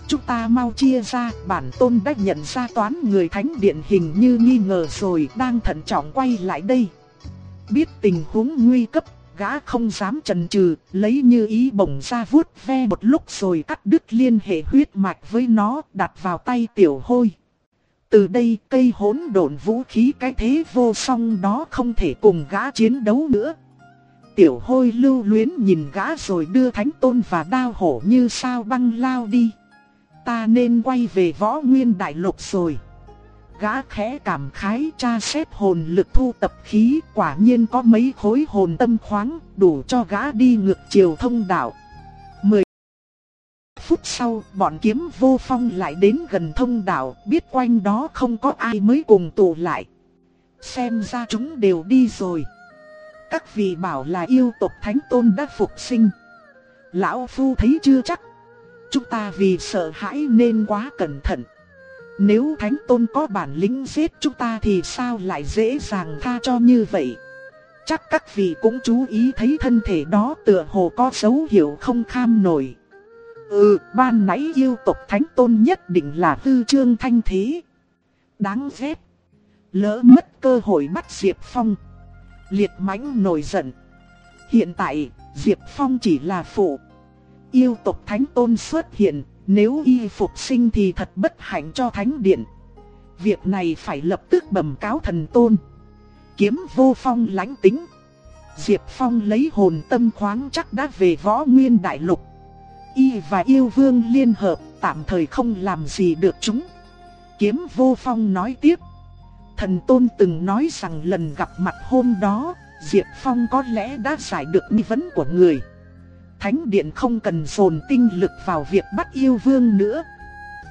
Chúng ta mau chia ra, bản tôn đã nhận ra toán người thánh điện hình như nghi ngờ rồi đang thận trọng quay lại đây. Biết tình huống nguy cấp, Gã không dám chần chừ, lấy như ý bổng ra vuốt ve một lúc rồi cắt đứt liên hệ huyết mạch với nó, đặt vào tay tiểu hôi. Từ đây cây hỗn độn vũ khí cái thế vô song đó không thể cùng gã chiến đấu nữa. Tiểu hôi lưu luyến nhìn gã rồi đưa thánh tôn và đao hổ như sao băng lao đi. Ta nên quay về võ nguyên đại lục rồi. Gã khẽ cảm khái tra xét hồn lực thu tập khí, quả nhiên có mấy khối hồn tâm khoáng, đủ cho gã đi ngược chiều thông đạo. Mười phút sau, bọn kiếm vô phong lại đến gần thông đạo, biết quanh đó không có ai mới cùng tụ lại. Xem ra chúng đều đi rồi. Các vị bảo là yêu tộc thánh tôn đã phục sinh. Lão Phu thấy chưa chắc. Chúng ta vì sợ hãi nên quá cẩn thận. Nếu thánh tôn có bản lĩnh giết chúng ta thì sao lại dễ dàng tha cho như vậy? Chắc các vị cũng chú ý thấy thân thể đó tựa hồ có dấu hiệu không kham nổi. Ừ, ban nãy yêu tộc thánh tôn nhất định là tư trương thanh thế. Đáng ghét. Lỡ mất cơ hội bắt Diệp Phong. Liệt mãnh nổi giận. Hiện tại, Diệp Phong chỉ là phụ. Yêu tộc thánh tôn xuất hiện, nếu y phục sinh thì thật bất hạnh cho thánh điện. Việc này phải lập tức bẩm cáo thần tôn. Kiếm vô phong lãnh tính. Diệp Phong lấy hồn tâm khoáng chắc đã về võ nguyên đại lục. Y và yêu vương liên hợp tạm thời không làm gì được chúng. Kiếm vô phong nói tiếp. Thần tôn từng nói rằng lần gặp mặt hôm đó, Diệp Phong có lẽ đã giải được nghi vấn của người. Thánh điện không cần dồn tinh lực vào việc bắt yêu vương nữa.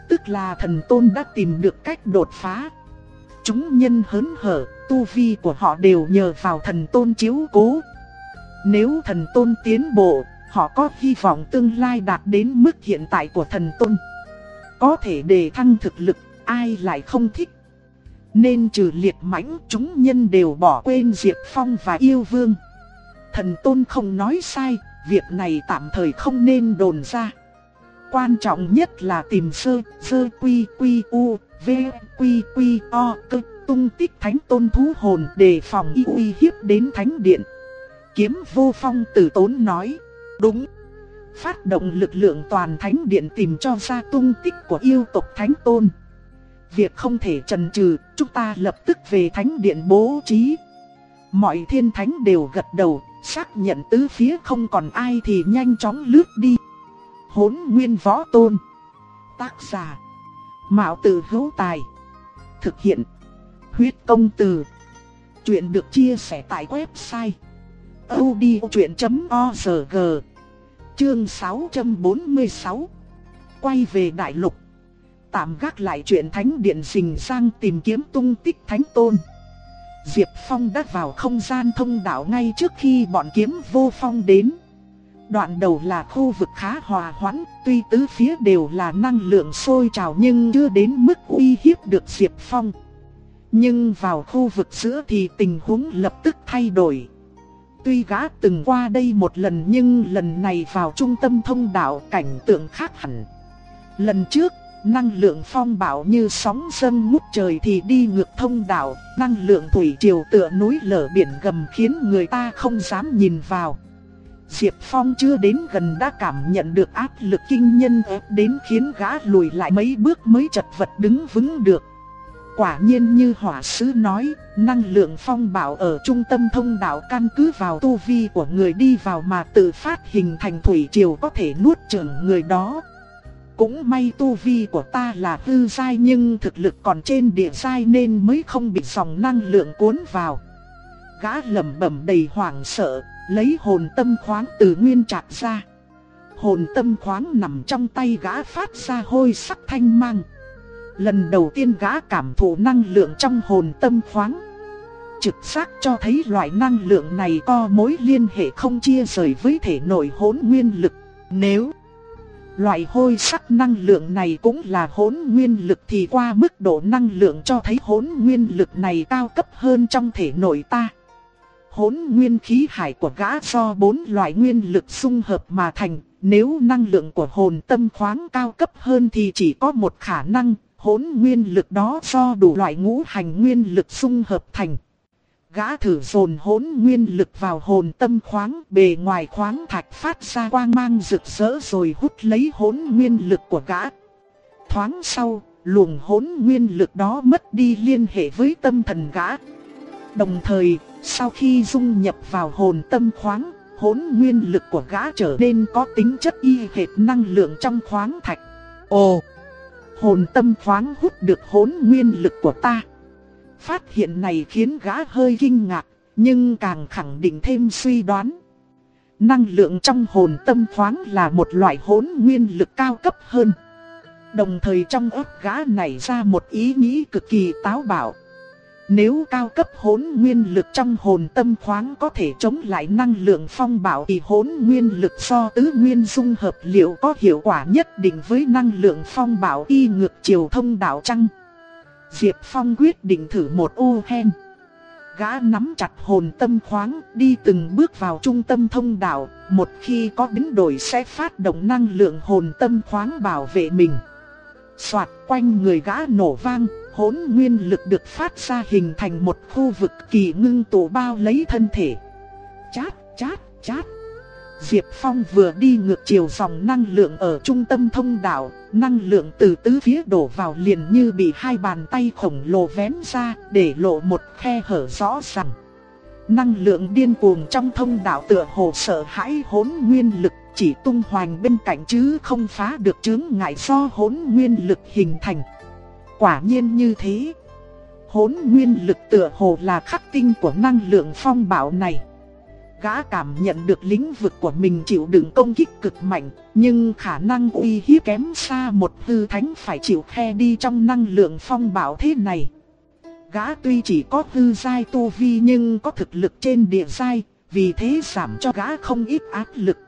Tức là thần tôn đã tìm được cách đột phá. Chúng nhân hớn hở, tu vi của họ đều nhờ vào thần tôn chiếu cố. Nếu thần tôn tiến bộ, họ có hy vọng tương lai đạt đến mức hiện tại của thần tôn. Có thể đề thăng thực lực, ai lại không thích. Nên trừ liệt mãnh chúng nhân đều bỏ quên Diệp Phong và yêu vương. Thần tôn không nói sai, việc này tạm thời không nên đồn ra. Quan trọng nhất là tìm sơ, sơ quy quy u, v quy quy o cơ tung tích thánh tôn thú hồn đề phòng y uy hiếp đến thánh điện. Kiếm vô phong tử tốn nói, đúng. Phát động lực lượng toàn thánh điện tìm cho ra tung tích của yêu tộc thánh tôn. Việc không thể trần trừ, chúng ta lập tức về thánh điện bố trí. Mọi thiên thánh đều gật đầu, xác nhận tứ phía không còn ai thì nhanh chóng lướt đi. Hốn nguyên võ tôn. Tác giả. Mạo tử hữu tài. Thực hiện. Huyết công từ. Chuyện được chia sẻ tại website. odchuyện.org Chương 646 Quay về đại lục Tạm gác lại chuyện thánh điện xình sang tìm kiếm tung tích thánh tôn Diệp Phong đã vào không gian thông đạo ngay trước khi bọn kiếm vô phong đến. Đoạn đầu là khu vực khá hòa hoãn, tuy tứ phía đều là năng lượng sôi trào nhưng chưa đến mức uy hiếp được Diệp Phong. Nhưng vào khu vực giữa thì tình huống lập tức thay đổi. Tuy gã từng qua đây một lần nhưng lần này vào trung tâm thông đạo cảnh tượng khác hẳn. Lần trước Năng lượng phong bạo như sóng dâng ngút trời thì đi ngược thông đạo, năng lượng thủy triều tựa núi lở biển gầm khiến người ta không dám nhìn vào. Diệp Phong chưa đến gần đã cảm nhận được áp lực kinh nhân ép đến khiến gã lùi lại mấy bước mới chật vật đứng vững được. Quả nhiên như hỏa sứ nói, năng lượng phong bạo ở trung tâm thông đạo căn cứ vào tu vi của người đi vào mà tự phát hình thành thủy triều có thể nuốt chửng người đó. Cũng may tu vi của ta là hư sai nhưng thực lực còn trên địa sai nên mới không bị dòng năng lượng cuốn vào. Gã lẩm bẩm đầy hoảng sợ, lấy hồn tâm khoáng từ nguyên trạc ra. Hồn tâm khoáng nằm trong tay gã phát ra hôi sắc thanh mang. Lần đầu tiên gã cảm thụ năng lượng trong hồn tâm khoáng. Trực giác cho thấy loại năng lượng này có mối liên hệ không chia rời với thể nội hỗn nguyên lực. Nếu Loại hôi sắc năng lượng này cũng là hỗn nguyên lực thì qua mức độ năng lượng cho thấy hỗn nguyên lực này cao cấp hơn trong thể nội ta. Hỗn nguyên khí hải của gã do bốn loại nguyên lực xung hợp mà thành, nếu năng lượng của hồn tâm khoáng cao cấp hơn thì chỉ có một khả năng, hỗn nguyên lực đó do đủ loại ngũ hành nguyên lực xung hợp thành. Gã thử dồn hỗn nguyên lực vào hồn tâm khoáng, bề ngoài khoáng thạch phát ra quang mang rực rỡ rồi hút lấy hỗn nguyên lực của gã. Thoáng sau, luồng hỗn nguyên lực đó mất đi liên hệ với tâm thần gã. Đồng thời, sau khi dung nhập vào hồn tâm khoáng, hỗn nguyên lực của gã trở nên có tính chất y hệt năng lượng trong khoáng thạch. Ồ, hồn tâm khoáng hút được hỗn nguyên lực của ta. Phát hiện này khiến gã hơi kinh ngạc, nhưng càng khẳng định thêm suy đoán. Năng lượng trong hồn tâm khoáng là một loại hỗn nguyên lực cao cấp hơn. Đồng thời trong óc gã này ra một ý nghĩ cực kỳ táo bạo. Nếu cao cấp hỗn nguyên lực trong hồn tâm khoáng có thể chống lại năng lượng phong bảo thì hỗn nguyên lực do tứ nguyên dung hợp liệu có hiệu quả nhất định với năng lượng phong bảo y ngược chiều thông đạo trăng. Diệp Phong quyết định thử một ô hen. Gã nắm chặt hồn tâm khoáng đi từng bước vào trung tâm thông đạo, một khi có biến đổi sẽ phát động năng lượng hồn tâm khoáng bảo vệ mình. Soạt quanh người gã nổ vang, hỗn nguyên lực được phát ra hình thành một khu vực kỳ ngưng tụ bao lấy thân thể. Chát, chát, chát. Diệp Phong vừa đi ngược chiều dòng năng lượng ở trung tâm thông đạo, năng lượng từ tứ phía đổ vào liền như bị hai bàn tay khổng lồ vén ra, để lộ một khe hở rõ ràng. Năng lượng điên cuồng trong thông đạo tựa hồ sợ hãi hỗn nguyên lực chỉ tung hoành bên cạnh chứ không phá được chướng ngại do hỗn nguyên lực hình thành. Quả nhiên như thế. Hỗn nguyên lực tựa hồ là khắc tinh của năng lượng phong bảo này. Gã cảm nhận được lĩnh vực của mình chịu đựng công kích cực mạnh, nhưng khả năng uy hiếp kém xa một hư thánh phải chịu khe đi trong năng lượng phong bảo thế này. Gã tuy chỉ có hư giai tu vi nhưng có thực lực trên địa giai, vì thế giảm cho gã không ít áp lực.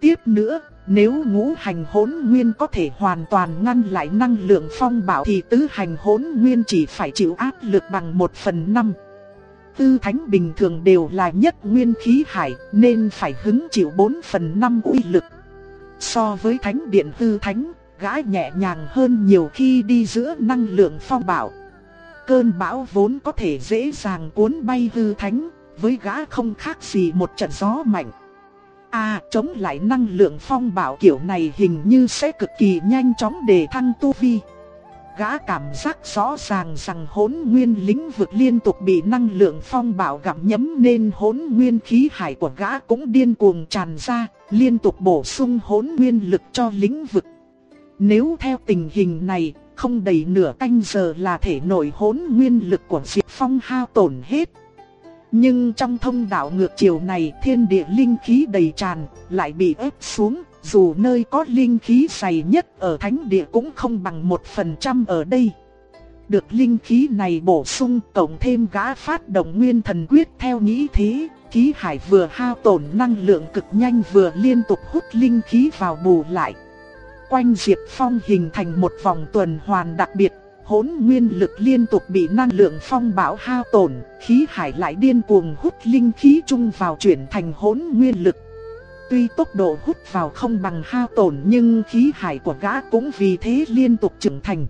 Tiếp nữa, nếu ngũ hành hỗn nguyên có thể hoàn toàn ngăn lại năng lượng phong bảo thì tứ hành hỗn nguyên chỉ phải chịu áp lực bằng một phần năm. Tư thánh bình thường đều là nhất nguyên khí hải nên phải hứng chịu 4 phần 5 uy lực. So với thánh điện tư thánh, gã nhẹ nhàng hơn nhiều khi đi giữa năng lượng phong bạo. Cơn bão vốn có thể dễ dàng cuốn bay hư thánh, với gã không khác gì một trận gió mạnh. À, chống lại năng lượng phong bạo kiểu này hình như sẽ cực kỳ nhanh chóng để thăng tu vi. Gã cảm giác rõ ràng rằng hỗn nguyên lĩnh vực liên tục bị năng lượng phong bảo gặm nhấm nên hỗn nguyên khí hải của gã cũng điên cuồng tràn ra, liên tục bổ sung hỗn nguyên lực cho lĩnh vực. Nếu theo tình hình này, không đầy nửa canh giờ là thể nội hỗn nguyên lực của Diệp Phong hao tổn hết. Nhưng trong thông đạo ngược chiều này thiên địa linh khí đầy tràn, lại bị ép xuống, dù nơi có linh khí dày nhất ở thánh địa cũng không bằng một phần trăm ở đây. Được linh khí này bổ sung cộng thêm gã phát động nguyên thần quyết theo nghĩ thế, khí hải vừa hao tổn năng lượng cực nhanh vừa liên tục hút linh khí vào bù lại. Quanh Diệp Phong hình thành một vòng tuần hoàn đặc biệt, hỗn nguyên lực liên tục bị năng lượng phong bão hao tổn, khí hải lại điên cuồng hút linh khí chung vào chuyển thành hỗn nguyên lực. Tuy tốc độ hút vào không bằng hao tổn nhưng khí hải của gã cũng vì thế liên tục trưởng thành.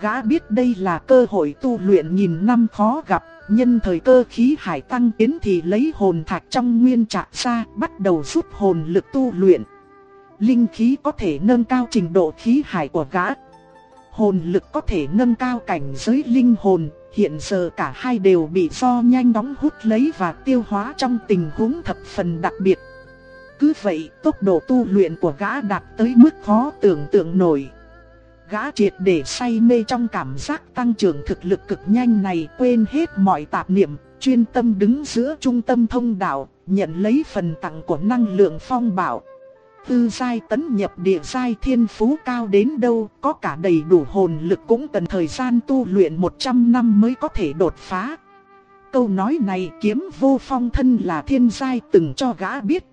Gã biết đây là cơ hội tu luyện nghìn năm khó gặp, nhân thời cơ khí hải tăng tiến thì lấy hồn thạch trong nguyên trạng ra bắt đầu rút hồn lực tu luyện. Linh khí có thể nâng cao trình độ khí hải của gã. Hồn lực có thể nâng cao cảnh giới linh hồn, hiện giờ cả hai đều bị do nhanh đóng hút lấy và tiêu hóa trong tình huống thập phần đặc biệt. Cứ vậy, tốc độ tu luyện của gã đạt tới mức khó tưởng tượng nổi. Gã triệt để say mê trong cảm giác tăng trưởng thực lực cực nhanh này quên hết mọi tạp niệm, chuyên tâm đứng giữa trung tâm thông đạo, nhận lấy phần tặng của năng lượng phong bảo. Tư giai tấn nhập địa giai thiên phú cao đến đâu, có cả đầy đủ hồn lực cũng cần thời gian tu luyện 100 năm mới có thể đột phá. Câu nói này kiếm vô phong thân là thiên giai từng cho gã biết.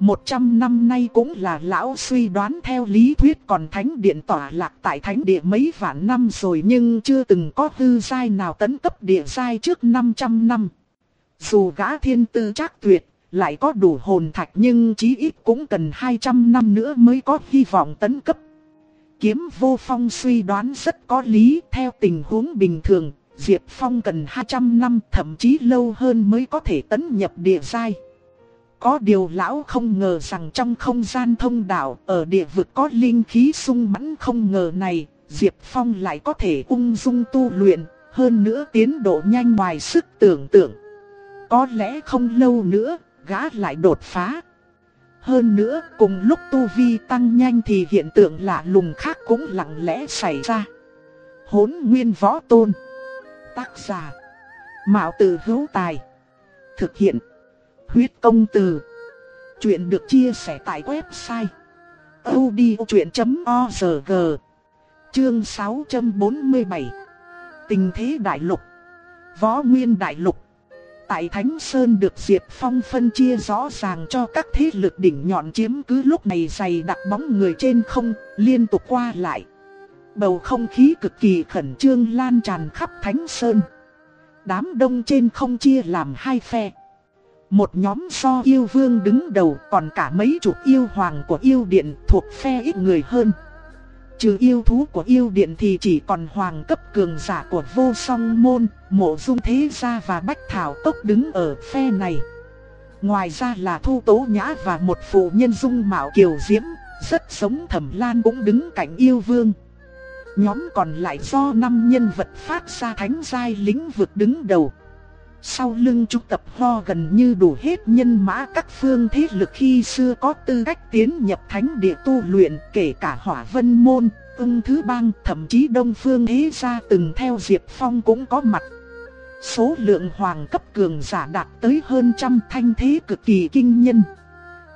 Một trăm năm nay cũng là lão suy đoán theo lý thuyết còn thánh điện tỏa lạc tại thánh địa mấy vạn năm rồi nhưng chưa từng có hư giai nào tấn cấp địa giai trước 500 năm. Dù gã thiên tư chắc tuyệt, lại có đủ hồn thạch nhưng chí ít cũng cần 200 năm nữa mới có hy vọng tấn cấp. Kiếm vô phong suy đoán rất có lý theo tình huống bình thường, Diệp Phong cần 200 năm thậm chí lâu hơn mới có thể tấn nhập địa giai. Có điều lão không ngờ rằng trong không gian thông đạo ở địa vực có linh khí sung mãn không ngờ này, Diệp Phong lại có thể ung dung tu luyện, hơn nữa tiến độ nhanh ngoài sức tưởng tượng. Có lẽ không lâu nữa, gã lại đột phá. Hơn nữa, cùng lúc tu vi tăng nhanh thì hiện tượng lạ lùng khác cũng lặng lẽ xảy ra. Hốn nguyên võ tôn. Tác giả. Mạo tử hữu tài. Thực hiện. Huyết công từ. Chuyện được chia sẻ tại website. odchuyện.org Chương 647 Tình thế đại lục Võ nguyên đại lục Tại Thánh Sơn được Diệp Phong phân chia rõ ràng cho các thế lực đỉnh nhọn chiếm cứ lúc này dày đặc bóng người trên không, liên tục qua lại. Bầu không khí cực kỳ khẩn trương lan tràn khắp Thánh Sơn. Đám đông trên không chia làm hai phe. Một nhóm do yêu vương đứng đầu còn cả mấy chục yêu hoàng của yêu điện thuộc phe ít người hơn. Trừ yêu thú của yêu điện thì chỉ còn hoàng cấp cường giả của vô song môn, mộ dung thế gia và bách thảo tốc đứng ở phe này. Ngoài ra là thu tố nhã và một phụ nhân dung mạo kiều diễm, rất giống thẩm lan cũng đứng cạnh yêu vương. Nhóm còn lại do năm nhân vật phát ra thánh giai lĩnh vực đứng đầu. Sau lưng trục tập ho gần như đủ hết nhân mã các phương thế lực khi xưa có tư cách tiến nhập thánh địa tu luyện kể cả hỏa vân môn, ưng thứ bang, thậm chí đông phương thế gia từng theo Diệp Phong cũng có mặt. Số lượng hoàng cấp cường giả đạt tới hơn trăm thanh thế cực kỳ kinh nhân.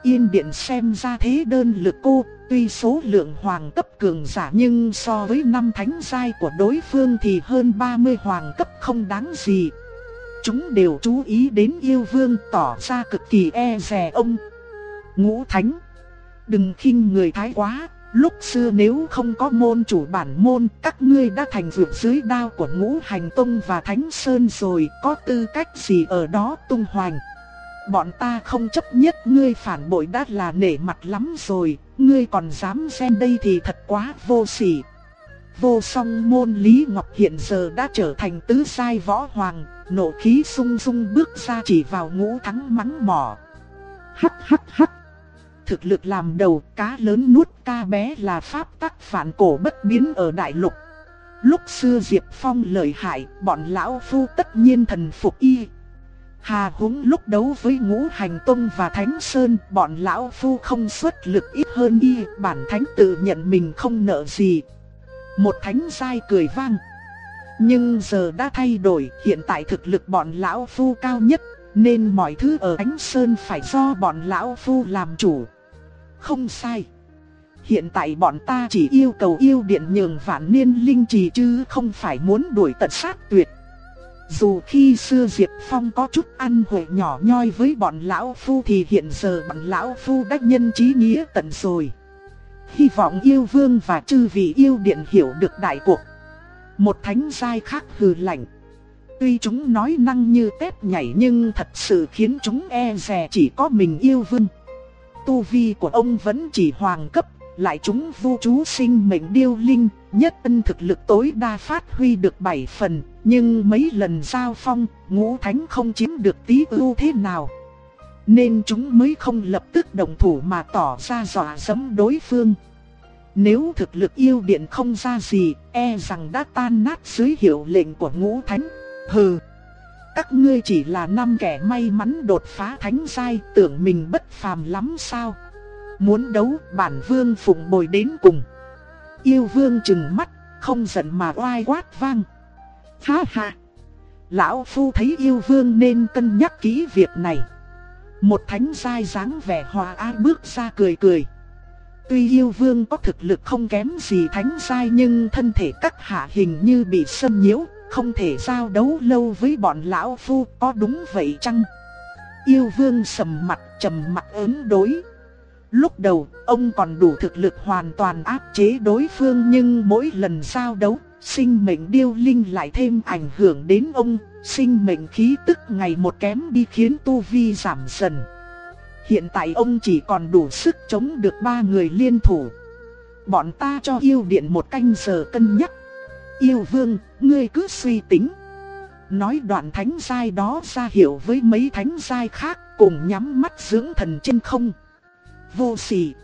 Yên điện xem ra thế đơn lực cô, tuy số lượng hoàng cấp cường giả nhưng so với năm thánh giai của đối phương thì hơn 30 hoàng cấp không đáng gì. Chúng đều chú ý đến yêu vương tỏ ra cực kỳ e rè ông. Ngũ thánh. Đừng khinh người thái quá. Lúc xưa nếu không có môn chủ bản môn, các ngươi đã thành vượt dưới đao của ngũ hành tông và thánh sơn rồi, có tư cách gì ở đó tung hoành. Bọn ta không chấp nhất ngươi phản bội đã là nể mặt lắm rồi, ngươi còn dám xen đây thì thật quá vô sỉ. Vô song môn Lý Ngọc hiện giờ đã trở thành tứ sai võ hoàng, nộ khí sung sung bước ra chỉ vào ngũ thắng mắng mỏ. Hắc hắc hắc. Thực lực làm đầu cá lớn nuốt ca bé là pháp tắc phản cổ bất biến ở đại lục. Lúc xưa Diệp Phong lợi hại, bọn lão phu tất nhiên thần phục y. Hà húng lúc đấu với ngũ hành tông và thánh sơn, bọn lão phu không xuất lực ít hơn y, bản thánh tự nhận mình không nợ gì. Một thánh giai cười vang. Nhưng giờ đã thay đổi, hiện tại thực lực bọn lão phu cao nhất, nên mọi thứ ở Ánh Sơn phải do bọn lão phu làm chủ. Không sai. Hiện tại bọn ta chỉ yêu cầu yêu điện nhường vạn niên linh trì chứ không phải muốn đuổi tận sát tuyệt. Dù khi xưa Diệp Phong có chút ăn hội nhỏ nhoi với bọn lão phu thì hiện giờ bọn lão phu đã nhân trí nghĩa tận rồi. Hy vọng yêu vương và chư vị yêu điện hiểu được đại cuộc. Một thánh giai khác hừ lạnh. Tuy chúng nói năng như tép nhảy nhưng thật sự khiến chúng e rè chỉ có mình yêu vương. Tu vi của ông vẫn chỉ hoàng cấp, lại chúng vu chú sinh mệnh điêu linh, nhất ân thực lực tối đa phát huy được 7 phần, nhưng mấy lần giao phong, ngũ thánh không chiếm được tí ưu thế nào. Nên chúng mới không lập tức đồng thủ mà tỏ ra dọa dẫm đối phương. Nếu thực lực yêu điện không ra gì, e rằng đã tan nát dưới hiệu lệnh của ngũ thánh. Hừ, các ngươi chỉ là năm kẻ may mắn đột phá thánh giai, tưởng mình bất phàm lắm sao? Muốn đấu, bản vương phụng bồi đến cùng. Yêu vương trừng mắt, không giận mà oai quát vang. Ha ha! Lão Phu thấy yêu vương nên cân nhắc kỹ việc này. Một thánh giai dáng vẻ hòa ái bước ra cười cười. Tuy yêu vương có thực lực không kém gì thánh giai nhưng thân thể các hạ hình như bị xâm nhiễu, không thể giao đấu lâu với bọn lão phu, có đúng vậy chăng? Yêu vương sầm mặt trầm mặt ứng đối. Lúc đầu, ông còn đủ thực lực hoàn toàn áp chế đối phương nhưng mỗi lần giao đấu, sinh mệnh điêu linh lại thêm ảnh hưởng đến ông, sinh mệnh khí tức ngày một kém đi khiến tu vi giảm dần. Hiện tại ông chỉ còn đủ sức chống được ba người liên thủ. Bọn ta cho yêu điện một canh giờ cân nhắc. Yêu vương, ngươi cứ suy tính. nói đoạn thánh giai đó ra hiểu với mấy thánh giai khác cùng nhắm mắt dưỡng thần trên không. Vô sỉ.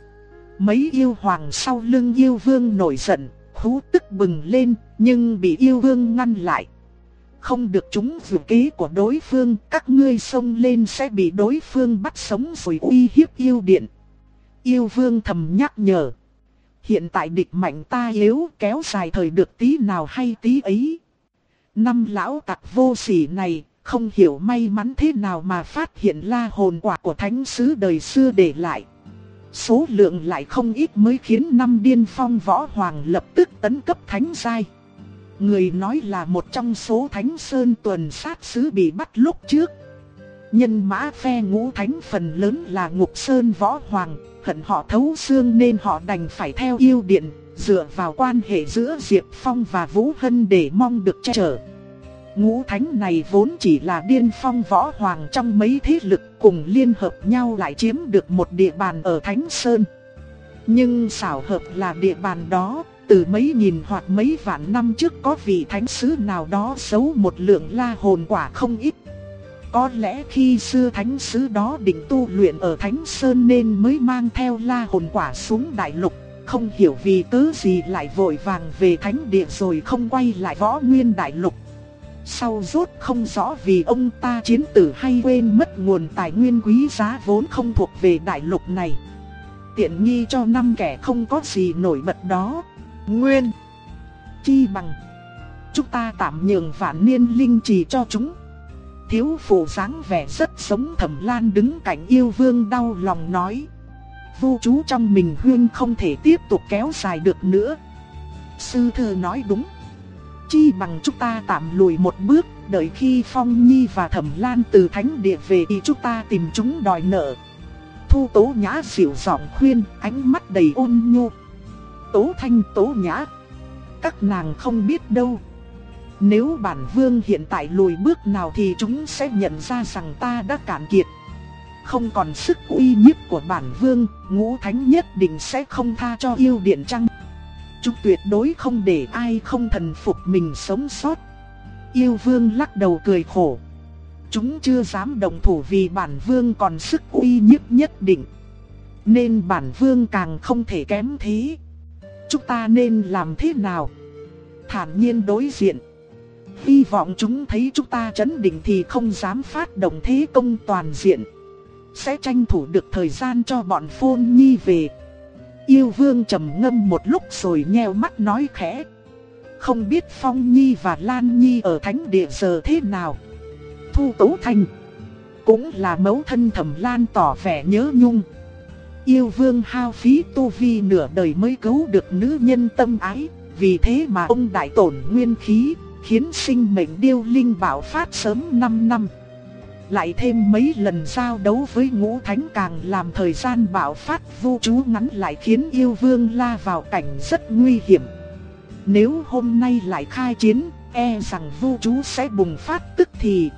Mấy yêu hoàng sau lưng yêu vương nổi giận, hú tức bừng lên, nhưng bị yêu vương ngăn lại. Không được chúng dự kế của đối phương, các ngươi xông lên sẽ bị đối phương bắt sống rồi uy hiếp yêu điện. Yêu vương thầm nhắc nhở. Hiện tại địch mạnh ta yếu kéo dài thời được tí nào hay tí ấy. Năm lão tặc vô sỉ này, không hiểu may mắn thế nào mà phát hiện la hồn quả của thánh sứ đời xưa để lại. Số lượng lại không ít mới khiến năm điên phong võ hoàng lập tức tấn cấp thánh giai. Người nói là một trong số thánh sơn tuần sát sứ bị bắt lúc trước. Nhân mã phe ngũ thánh phần lớn là ngục sơn võ hoàng, hận họ thấu xương nên họ đành phải theo yêu điện, dựa vào quan hệ giữa Diệp Phong và Vũ Hân để mong được che chở. Ngũ thánh này vốn chỉ là điên phong võ hoàng trong mấy thế lực cùng liên hợp nhau lại chiếm được một địa bàn ở Thánh Sơn. Nhưng xảo hợp là địa bàn đó, từ mấy nghìn hoặc mấy vạn năm trước có vị thánh sứ nào đó giấu một lượng la hồn quả không ít. Có lẽ khi xưa thánh sứ đó định tu luyện ở Thánh Sơn nên mới mang theo la hồn quả xuống đại lục, không hiểu vì cớ gì lại vội vàng về thánh địa rồi không quay lại võ nguyên đại lục. Sau rốt không rõ vì ông ta chiến tử hay quên mất nguồn tài nguyên quý giá vốn không thuộc về đại lục này. Tiện nghi cho năm kẻ không có gì nổi bật đó. Nguyên. Chi bằng. Chúng ta tạm nhường vạn niên linh trì cho chúng. Thiếu phụ dáng vẻ rất sống thẩm lan đứng cạnh yêu vương đau lòng nói. Vô chú trong mình huyên không thể tiếp tục kéo dài được nữa. Sư thư nói đúng. Chi bằng chúng ta tạm lùi một bước, đợi khi Phong Nhi và Thẩm Lan từ thánh địa về thì chúng ta tìm chúng đòi nợ. Thu Tố Nhã dịu giọng khuyên, ánh mắt đầy ôn nhu. Tố Thanh Tố Nhã, các nàng không biết đâu. Nếu bản vương hiện tại lùi bước nào thì chúng sẽ nhận ra rằng ta đã cạn kiệt. Không còn sức uy nhiếp của bản vương, ngũ thánh nhất định sẽ không tha cho yêu điện trăng. Chúng tuyệt đối không để ai không thần phục mình sống sót. Yêu vương lắc đầu cười khổ. Chúng chưa dám động thủ vì bản vương còn sức uy nhiếp nhất định. Nên bản vương càng không thể kém thế. Chúng ta nên làm thế nào? Thản nhiên đối diện. Hy vọng chúng thấy chúng ta chấn định thì không dám phát động thế công toàn diện. Sẽ tranh thủ được thời gian cho bọn phôn nhi về. Yêu vương trầm ngâm một lúc rồi nheo mắt nói khẽ. Không biết Phong Nhi và Lan Nhi ở thánh địa giờ thế nào. Thu Tố Thành cũng là mẫu thân thẩm Lan tỏ vẻ nhớ nhung. Yêu vương hao phí tu vi nửa đời mới cứu được nữ nhân tâm ái, vì thế mà ông đại tổn nguyên khí, khiến sinh mệnh điêu linh bảo phát sớm 5 năm. Lại thêm mấy lần giao đấu với ngũ thánh càng làm thời gian bạo phát vô chú ngắn lại khiến yêu vương la vào cảnh rất nguy hiểm. Nếu hôm nay lại khai chiến, e rằng vô chú sẽ bùng phát tức thì.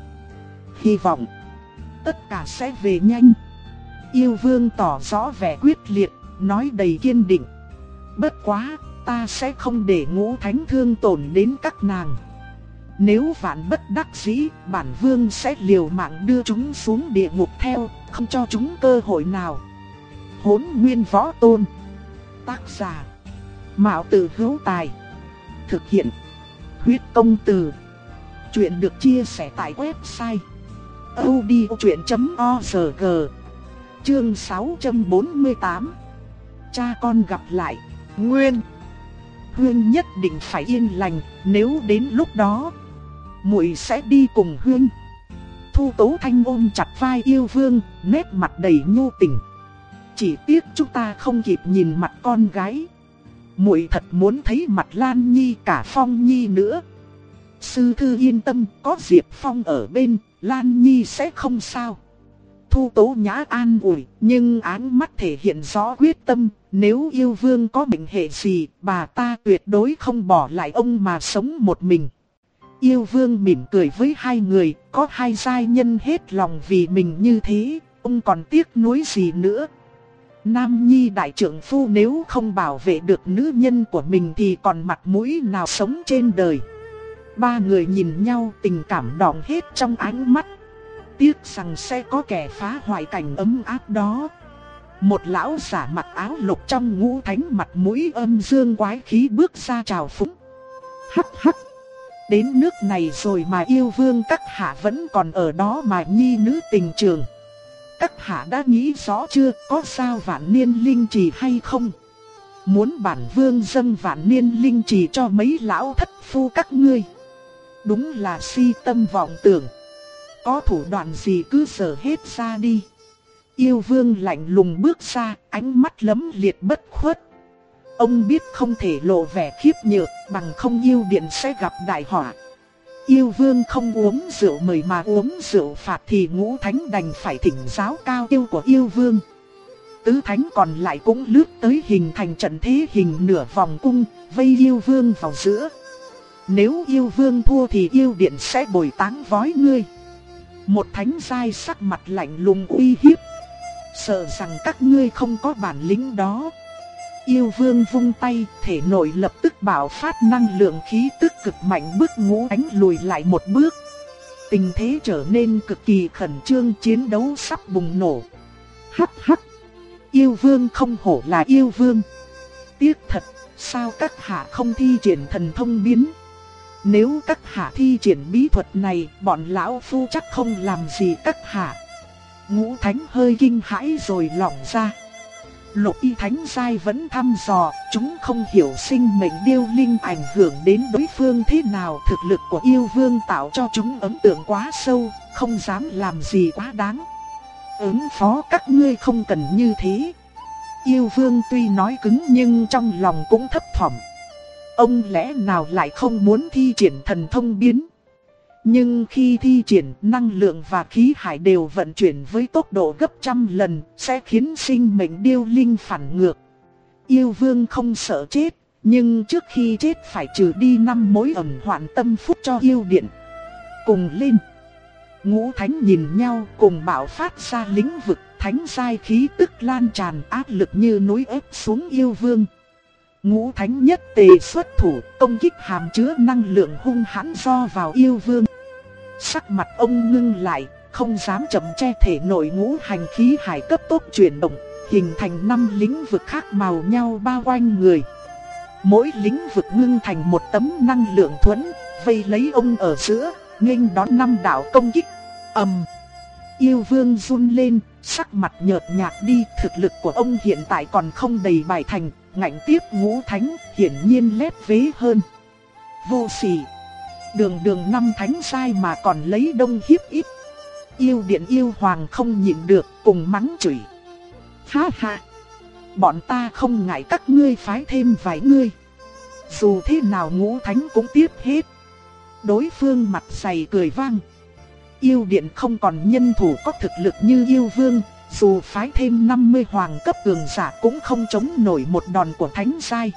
Hy vọng, tất cả sẽ về nhanh. Yêu vương tỏ rõ vẻ quyết liệt, nói đầy kiên định. Bất quá, ta sẽ không để ngũ thánh thương tổn đến các nàng. Nếu vạn bất đắc dĩ, bản vương sẽ liều mạng đưa chúng xuống địa ngục theo, không cho chúng cơ hội nào. Hốn nguyên võ tôn. Tác giả. Mạo tử hữu tài. Thực hiện. Huyết công từ. Chuyện được chia sẻ tại website. odchuyện.org Chương 648 Cha con gặp lại. Nguyên. Hương nhất định phải yên lành, nếu đến lúc đó muội sẽ đi cùng Hương. Thu Tố Thanh ôm chặt vai yêu vương, nét mặt đầy nhu tình. Chỉ tiếc chúng ta không kịp nhìn mặt con gái. Muội thật muốn thấy mặt Lan Nhi cả Phong Nhi nữa. Sư thư yên tâm, có Diệp Phong ở bên, Lan Nhi sẽ không sao. Thu Tố Nhã an ủi, nhưng ánh mắt thể hiện rõ quyết tâm, nếu yêu vương có mệnh hệ gì, bà ta tuyệt đối không bỏ lại ông mà sống một mình. Yêu vương mỉm cười với hai người, có hai giai nhân hết lòng vì mình như thế, ông còn tiếc nuối gì nữa. Nam Nhi đại trưởng phu nếu không bảo vệ được nữ nhân của mình thì còn mặt mũi nào sống trên đời. Ba người nhìn nhau tình cảm đọng hết trong ánh mắt. Tiếc rằng sẽ có kẻ phá hoại cảnh ấm áp đó. Một lão giả mặc áo lục trong ngũ thánh mặt mũi âm dương quái khí bước ra chào phúng. Hắc hắc. Đến nước này rồi mà yêu vương các hạ vẫn còn ở đó mà nhi nữ tình trường. Các hạ đã nghĩ rõ chưa, có sao vạn niên linh trì hay không? Muốn bản vương dâng vạn niên linh trì cho mấy lão thất phu các ngươi. Đúng là si tâm vọng tưởng. Có thủ đoạn gì cứ sở hết ra đi. Yêu vương lạnh lùng bước ra, ánh mắt lấm liệt bất khuất. Ông biết không thể lộ vẻ khiếp nhược, bằng không yêu điện sẽ gặp đại họa. Yêu vương không uống rượu mời mà uống rượu phạt thì ngũ thánh đành phải thỉnh giáo cao yêu của yêu vương. Tứ thánh còn lại cũng lướt tới hình thành trận thế hình nửa vòng cung, vây yêu vương vào giữa. Nếu yêu vương thua thì yêu điện sẽ bồi táng vói ngươi. Một thánh giai sắc mặt lạnh lùng uy hiếp. Sợ rằng các ngươi không có bản lĩnh đó. Yêu vương vung tay, thể nội lập tức bảo phát năng lượng khí tức cực mạnh bước ngũ ánh lùi lại một bước. Tình thế trở nên cực kỳ khẩn trương chiến đấu sắp bùng nổ. Hắc hắc. Yêu vương không hổ là yêu vương. Tiếc thật, sao các hạ không thi triển thần thông biến? Nếu các hạ thi triển bí thuật này, bọn lão phu chắc không làm gì các hạ. Ngũ thánh hơi kinh hãi rồi lỏng ra. Lục y thánh sai vẫn thăm dò, chúng không hiểu sinh mệnh điêu linh ảnh hưởng đến đối phương thế nào. Thực lực của yêu vương tạo cho chúng ấn tượng quá sâu, không dám làm gì quá đáng. Ứng phó các ngươi không cần như thế. Yêu vương tuy nói cứng nhưng trong lòng cũng thấp thỏm. Ông lẽ nào lại không muốn thi triển thần thông biến? Nhưng khi thi triển năng lượng và khí hải đều vận chuyển với tốc độ gấp trăm lần sẽ khiến sinh mệnh điêu linh phản ngược. Yêu vương không sợ chết, nhưng trước khi chết phải trừ đi năm mối ẩn hoạn tâm phúc cho yêu điện. Cùng lên. Ngũ thánh nhìn nhau cùng bảo phát ra lĩnh vực thánh sai khí tức lan tràn áp lực như núi ép xuống yêu vương. Ngũ thánh nhất tề xuất thủ công kích hàm chứa năng lượng hung hãn do vào yêu vương. Sắc mặt ông ngưng lại, không dám chậm che thể nội ngũ hành khí hải cấp tốc chuyển động, hình thành năm lĩnh vực khác màu nhau bao quanh người. Mỗi lĩnh vực ngưng thành một tấm năng lượng thuẫn, vây lấy ông ở giữa, nghênh đón năm đạo công kích. ầm, yêu vương run lên, sắc mặt nhợt nhạt đi, thực lực của ông hiện tại còn không đầy bài thành, ngạnh tiếp ngũ thánh, hiển nhiên lép vế hơn. Vô sỉ. Đường đường năm thánh sai mà còn lấy đông hiếp ít. Yêu điện yêu hoàng không nhịn được cùng mắng chửi. Ha ha. Bọn ta không ngại các ngươi phái thêm vài ngươi. Dù thế nào ngũ thánh cũng tiếp hết. Đối phương mặt dày cười vang. Yêu điện không còn nhân thủ có thực lực như yêu vương. Dù phái thêm 50 hoàng cấp cường giả cũng không chống nổi một đòn của thánh sai.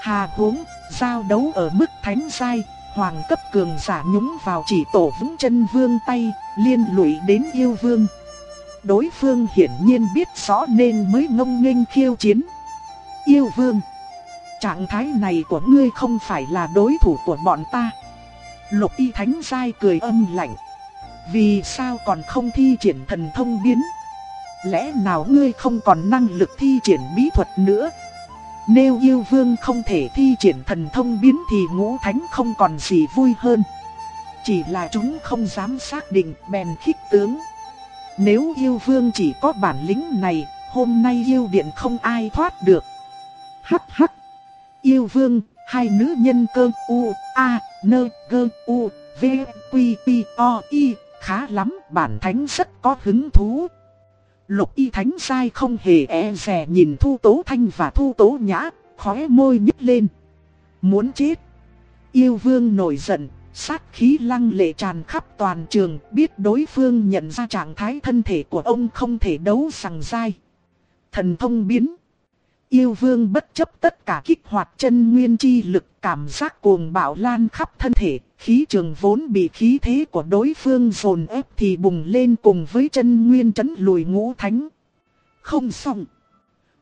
Hà huống, giao đấu ở mức thánh sai, hoàng cấp cường giả nhúng vào chỉ tổ vững chân vương tay, liên lụy đến yêu vương. Đối phương hiển nhiên biết rõ nên mới ngông nghênh khiêu chiến. Yêu vương, trạng thái này của ngươi không phải là đối thủ của bọn ta. Lục y thánh giai cười âm lạnh. Vì sao còn không thi triển thần thông biến? Lẽ nào ngươi không còn năng lực thi triển bí thuật nữa? Nếu yêu vương không thể thi triển thần thông biến thì ngũ thánh không còn gì vui hơn. Chỉ là chúng không dám xác định bèn khích tướng. Nếu yêu vương chỉ có bản lĩnh này, hôm nay yêu điện không ai thoát được. Hắc hắc. Yêu vương, hai nữ nhân cơ u, a, nơ, gơ, u, v, quy, pi, o, y, khá lắm, bản thánh rất có hứng thú. Lục y thánh sai không hề e rè nhìn Thu Tố Thanh và Thu Tố Nhã, khóe môi nhếch lên. Muốn chết. Yêu vương nổi giận, sát khí lăng lệ tràn khắp toàn trường, biết đối phương nhận ra trạng thái thân thể của ông không thể đấu sằng dai. Thần thông biến. Yêu vương bất chấp tất cả kích hoạt chân nguyên chi lực cảm giác cuồng bạo lan khắp thân thể, khí trường vốn bị khí thế của đối phương dồn ép thì bùng lên cùng với chân nguyên chấn lùi ngũ thánh. Không xong.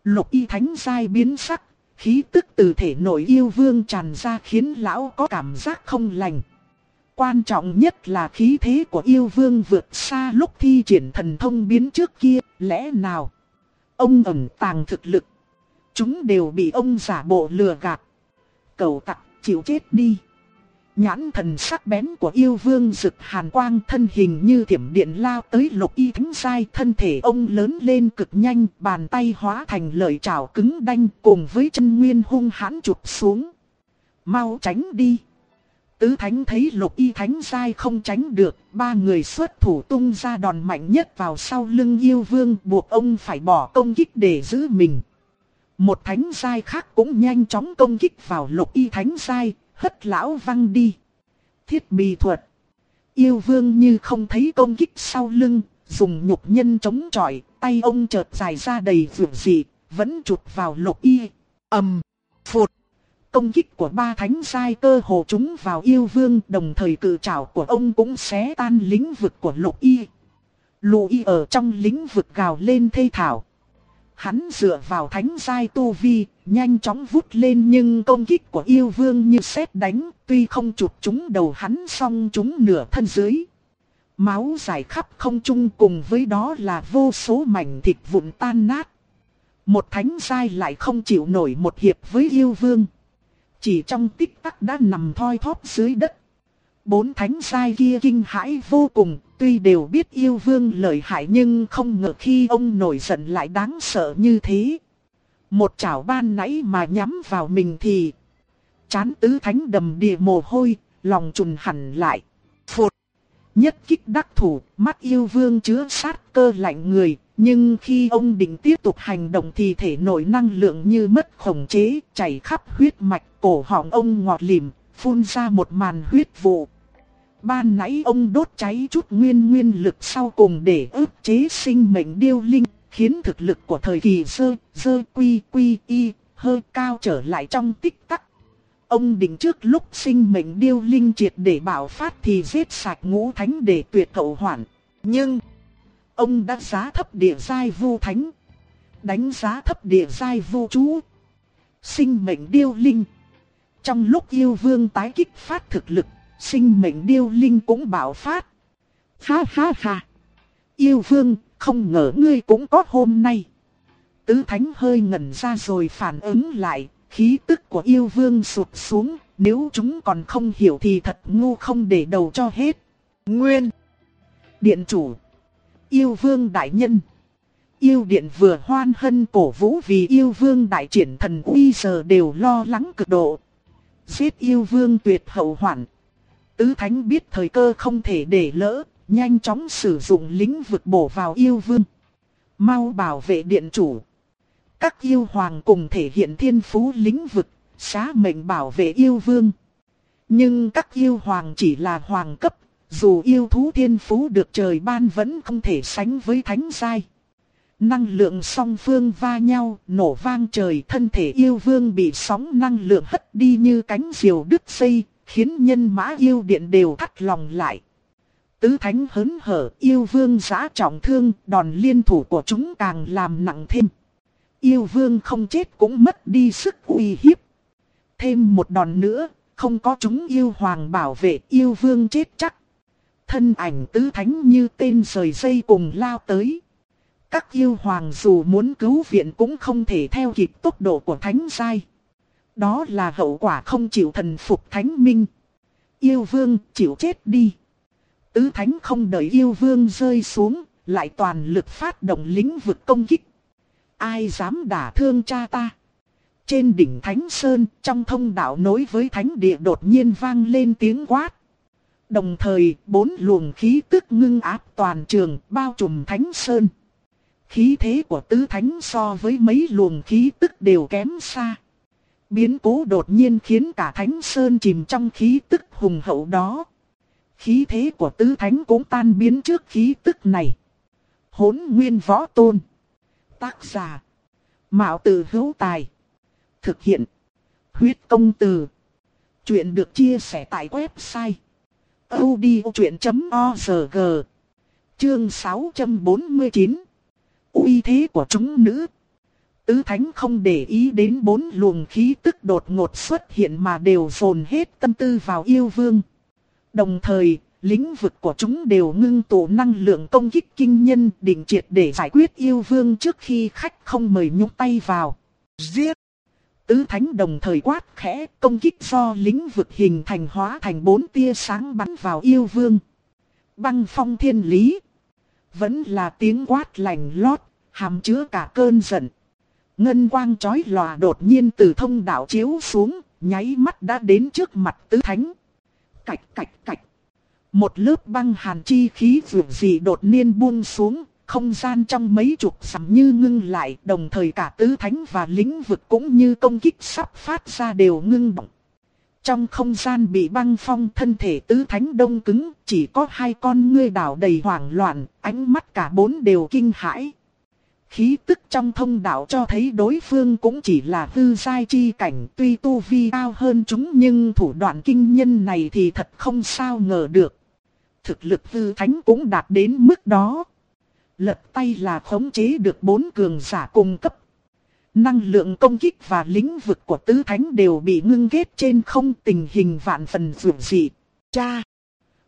Lục y thánh sai biến sắc, khí tức từ thể nội yêu vương tràn ra khiến lão có cảm giác không lành. Quan trọng nhất là khí thế của yêu vương vượt xa lúc thi triển thần thông biến trước kia, lẽ nào? Ông ẩn tàng thực lực. Chúng đều bị ông giả bộ lừa gạt. Cầu tặc, chịu chết đi. Nhãn thần sắc bén của yêu vương rực hàn quang thân hình như thiểm điện lao tới lục y thánh sai thân thể ông lớn lên cực nhanh bàn tay hóa thành lợi chào cứng đanh cùng với chân nguyên hung hãn chụp xuống. Mau tránh đi. Tứ thánh thấy lục y thánh sai không tránh được, ba người xuất thủ tung ra đòn mạnh nhất vào sau lưng yêu vương buộc ông phải bỏ công kích để giữ mình. Một thánh sai khác cũng nhanh chóng công kích vào lục y thánh sai, hất lão văng đi. Thiết bị thuật. Yêu vương như không thấy công kích sau lưng, dùng nhục nhân chống chọi, tay ông chợt dài ra đầy vượt dị, vẫn chụp vào lục y. ầm, phụt. Công kích của ba thánh sai cơ hồ chúng vào yêu vương đồng thời cự trảo của ông cũng xé tan lĩnh vực của lục y. Lục y ở trong lĩnh vực gào lên thê thảo. Hắn dựa vào thánh sai tu vi, nhanh chóng vút lên nhưng công kích của yêu vương như sét đánh, tuy không chụp trúng đầu hắn song trúng nửa thân dưới. Máu dài khắp không trung cùng với đó là vô số mảnh thịt vụn tan nát. Một thánh sai lại không chịu nổi một hiệp với yêu vương. Chỉ trong tích tắc đã nằm thoi thóp dưới đất. Bốn thánh sai kia kinh hãi vô cùng, tuy đều biết yêu vương lợi hại nhưng không ngờ khi ông nổi giận lại đáng sợ như thế. Một chảo ban nãy mà nhắm vào mình thì chán tứ thánh đầm đìa mồ hôi, lòng trùn hẳn lại. Phụt! Nhất kích đắc thủ, mắt yêu vương chứa sát cơ lạnh người, nhưng khi ông định tiếp tục hành động thì thể nội năng lượng như mất khống chế, chảy khắp huyết mạch, cổ họng ông ngọt lìm, phun ra một màn huyết vụ. Ban nãy ông đốt cháy chút nguyên nguyên lực sau cùng để ức chế sinh mệnh điêu linh, khiến thực lực của thời kỳ sơ, sơ quy quy y, hơi cao trở lại trong tích tắc. Ông định trước lúc sinh mệnh điêu linh triệt để bảo phát thì giết sạch ngũ thánh để tuyệt hậu hoạn. Nhưng, ông đã giá thấp địa giai vu thánh, đánh giá thấp địa giai vu chú. Sinh mệnh điêu linh. Trong lúc yêu vương tái kích phát thực lực, sinh mệnh điêu linh cũng bạo phát. Ha ha ha. Yêu vương, không ngờ ngươi cũng có hôm nay. Tứ thánh hơi ngẩn ra rồi phản ứng lại, khí tức của yêu vương sụt xuống, nếu chúng còn không hiểu thì thật ngu không để đầu cho hết. Nguyên Điện chủ Yêu vương đại nhân Yêu điện vừa hoan hân cổ vũ vì yêu vương đại triển thần uy giờ đều lo lắng cực độ. Giết yêu vương tuyệt hậu hoạn. Tứ thánh biết thời cơ không thể để lỡ, nhanh chóng sử dụng lĩnh vực bổ vào yêu vương. Mau bảo vệ điện chủ. Các yêu hoàng cùng thể hiện thiên phú lĩnh vực, xá mệnh bảo vệ yêu vương. Nhưng các yêu hoàng chỉ là hoàng cấp, dù yêu thú thiên phú được trời ban vẫn không thể sánh với thánh giai. Năng lượng song phương va nhau, nổ vang trời thân thể yêu vương bị sóng năng lượng hất đi như cánh diều đứt dây, khiến nhân mã yêu điện đều thắt lòng lại. Tứ thánh hớn hở, yêu vương giã trọng thương, đòn liên thủ của chúng càng làm nặng thêm. Yêu vương không chết cũng mất đi sức uy hiếp. Thêm một đòn nữa, không có chúng yêu hoàng bảo vệ yêu vương chết chắc. Thân ảnh tứ thánh như tên rời dây cùng lao tới. Các yêu hoàng dù muốn cứu viện cũng không thể theo kịp tốc độ của thánh giai. Đó là hậu quả không chịu thần phục thánh minh. Yêu vương chịu chết đi. Tứ thánh không đợi yêu vương rơi xuống, lại toàn lực phát động lĩnh vực công kích. Ai dám đả thương cha ta? Trên đỉnh Thánh Sơn, trong thông đạo nối với Thánh Địa đột nhiên vang lên tiếng quát. Đồng thời, bốn luồng khí tức ngưng áp toàn trường, bao trùm Thánh Sơn. Khí thế của tứ thánh so với mấy luồng khí tức đều kém xa. Biến cố đột nhiên khiến cả Thánh Sơn chìm trong khí tức hùng hậu đó. Khí thế của tứ thánh cũng tan biến trước khí tức này. Hốn nguyên võ tôn. Tác giả. Mạo tử hữu tài. Thực hiện. Huyết công từ. Chuyện được chia sẻ tại website. odchuyện.org Chương 649 uy thế của chúng nữ. Tứ thánh không để ý đến bốn luồng khí tức đột ngột xuất hiện mà đều dồn hết tâm tư vào yêu vương. Đồng thời, lĩnh vực của chúng đều ngưng tụ năng lượng công kích kinh nhân định triệt để giải quyết yêu vương trước khi khách không mời nhúc tay vào. Giết! Tứ thánh đồng thời quát khẽ công kích do lĩnh vực hình thành hóa thành bốn tia sáng bắn vào yêu vương. Băng phong thiên lý. Vẫn là tiếng quát lành lót, hàm chứa cả cơn giận. Ngân quang chói lòa đột nhiên từ thông đạo chiếu xuống, nháy mắt đã đến trước mặt tứ thánh. Cạch cạch cạch. Một lớp băng hàn chi khí vượt dị đột nhiên buông xuống, không gian trong mấy chục sắm như ngưng lại, đồng thời cả tứ thánh và lĩnh vực cũng như công kích sắp phát ra đều ngưng động. Trong không gian bị băng phong thân thể tứ thánh đông cứng, chỉ có hai con ngươi đảo đầy hoảng loạn, ánh mắt cả bốn đều kinh hãi. Khí tức trong thông đạo cho thấy đối phương cũng chỉ là hư giai chi cảnh tuy tu vi cao hơn chúng nhưng thủ đoạn kinh nhân này thì thật không sao ngờ được. Thực lực hư thánh cũng đạt đến mức đó. Lật tay là khống chế được bốn cường giả cung cấp. Năng lượng công kích và lĩnh vực của tứ thánh đều bị ngưng kết trên không tình hình vạn phần vượt dị. Cha!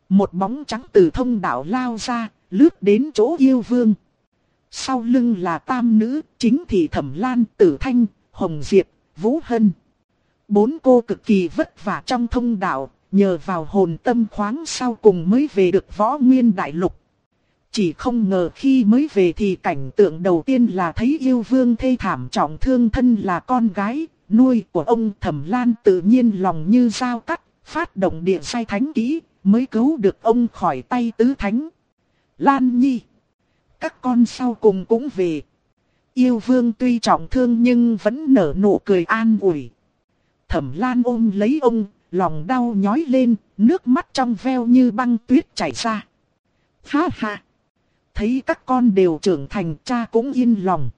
Một bóng trắng từ thông đạo lao ra, lướt đến chỗ yêu vương. Sau lưng là tam nữ, chính thị thẩm lan, tử thanh, hồng diệp, vũ hân. Bốn cô cực kỳ vất vả trong thông đạo, nhờ vào hồn tâm khoáng sau cùng mới về được võ nguyên đại lục. Chỉ không ngờ khi mới về thì cảnh tượng đầu tiên là thấy yêu vương thê thảm trọng thương thân là con gái, nuôi của ông thẩm lan tự nhiên lòng như dao cắt, phát động địa sai thánh kỹ, mới cứu được ông khỏi tay tứ thánh. Lan Nhi các con sau cùng cũng về. Yêu vương tuy trọng thương nhưng vẫn nở nụ cười an ủi. Thẩm Lan ôm lấy ông, lòng đau nhói lên, nước mắt trong veo như băng tuyết chảy ra. Ha ha! Thấy các con đều trưởng thành cha cũng yên lòng.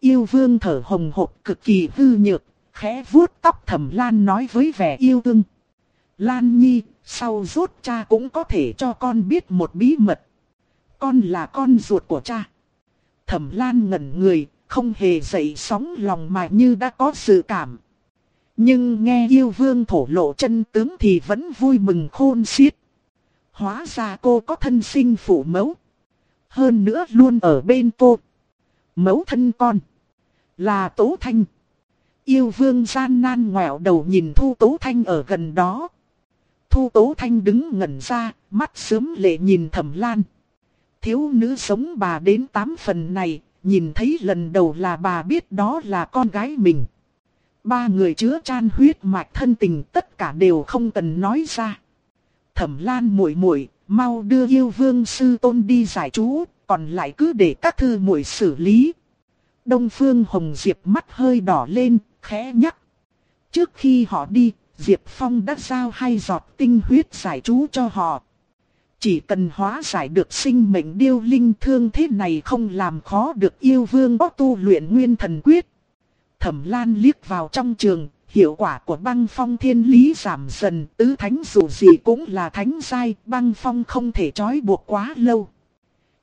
Yêu vương thở hồng hộc cực kỳ hư nhược, khẽ vuốt tóc thẩm lan nói với vẻ yêu thương. Lan Nhi, sau rốt cha cũng có thể cho con biết một bí mật. Con là con ruột của cha. Thẩm Lan ngẩn người, không hề dậy sóng lòng mà như đã có sự cảm. Nhưng nghe yêu vương thổ lộ chân tướng thì vẫn vui mừng khôn xiết. Hóa ra cô có thân sinh phụ mẫu. Hơn nữa luôn ở bên cô. Mẫu thân con. Là Tố Thanh. Yêu vương gian nan ngoẹo đầu nhìn Thu Tố Thanh ở gần đó. Thu Tố Thanh đứng ngẩn ra, mắt sớm lệ nhìn thẩm lan. Thiếu nữ sống bà đến tám phần này, nhìn thấy lần đầu là bà biết đó là con gái mình. Ba người chứa chan huyết mạch thân tình tất cả đều không cần nói ra. Thẩm Lan muội muội, mau đưa yêu vương sư tôn đi giải chú, còn lại cứ để các thư muội xử lý. Đông Phương Hồng Diệp mắt hơi đỏ lên, khẽ nhắc. Trước khi họ đi, Diệp Phong đã giao hai giọt tinh huyết giải chú cho họ. Chỉ cần hóa giải được sinh mệnh điêu linh thương thế này không làm khó được yêu vương có tu luyện nguyên thần quyết. Thẩm Lan liếc vào trong trường, hiệu quả của băng phong thiên lý giảm dần, tứ thánh dù gì cũng là thánh giai, băng phong không thể trói buộc quá lâu.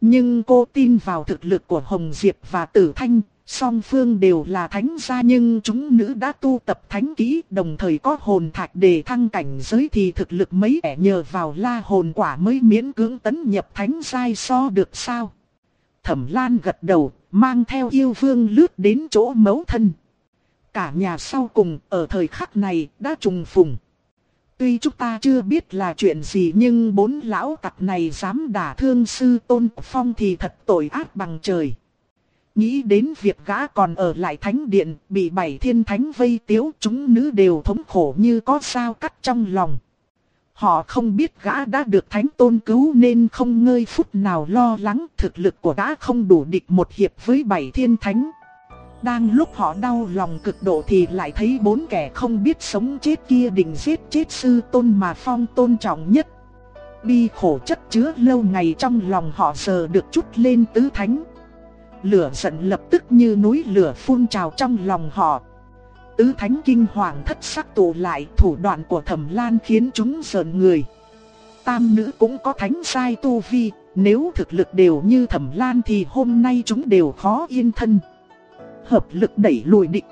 Nhưng cô tin vào thực lực của Hồng Diệp và Tử Thanh, song phương đều là thánh gia nhưng chúng nữ đã tu tập thánh kỹ đồng thời có hồn thạch để thăng cảnh giới thì thực lực mấy ẻ nhờ vào la hồn quả mới miễn cưỡng tấn nhập thánh giai so được sao. Thẩm Lan gật đầu, mang theo yêu vương lướt đến chỗ mấu thân. Cả nhà sau cùng ở thời khắc này đã trùng phùng. Tuy chúng ta chưa biết là chuyện gì nhưng bốn lão tặc này dám đả thương sư tôn phong thì thật tội ác bằng trời. Nghĩ đến việc gã còn ở lại thánh điện, bị bảy thiên thánh vây tiếu chúng nữ đều thống khổ như có sao cắt trong lòng. Họ không biết gã đã được thánh tôn cứu nên không ngơi phút nào lo lắng thực lực của gã không đủ địch một hiệp với bảy thiên thánh. Đang lúc họ đau lòng cực độ thì lại thấy bốn kẻ không biết sống chết kia định giết chết sư tôn mà phong tôn trọng nhất. Bi khổ chất chứa lâu ngày trong lòng họ giờ được chút lên tứ thánh. Lửa giận lập tức như núi lửa phun trào trong lòng họ. Tứ thánh kinh hoàng thất sắc tụ lại thủ đoạn của thẩm lan khiến chúng sợn người. Tam nữ cũng có thánh sai tu vi, nếu thực lực đều như thẩm lan thì hôm nay chúng đều khó yên thân hợp lực đẩy lùi địch.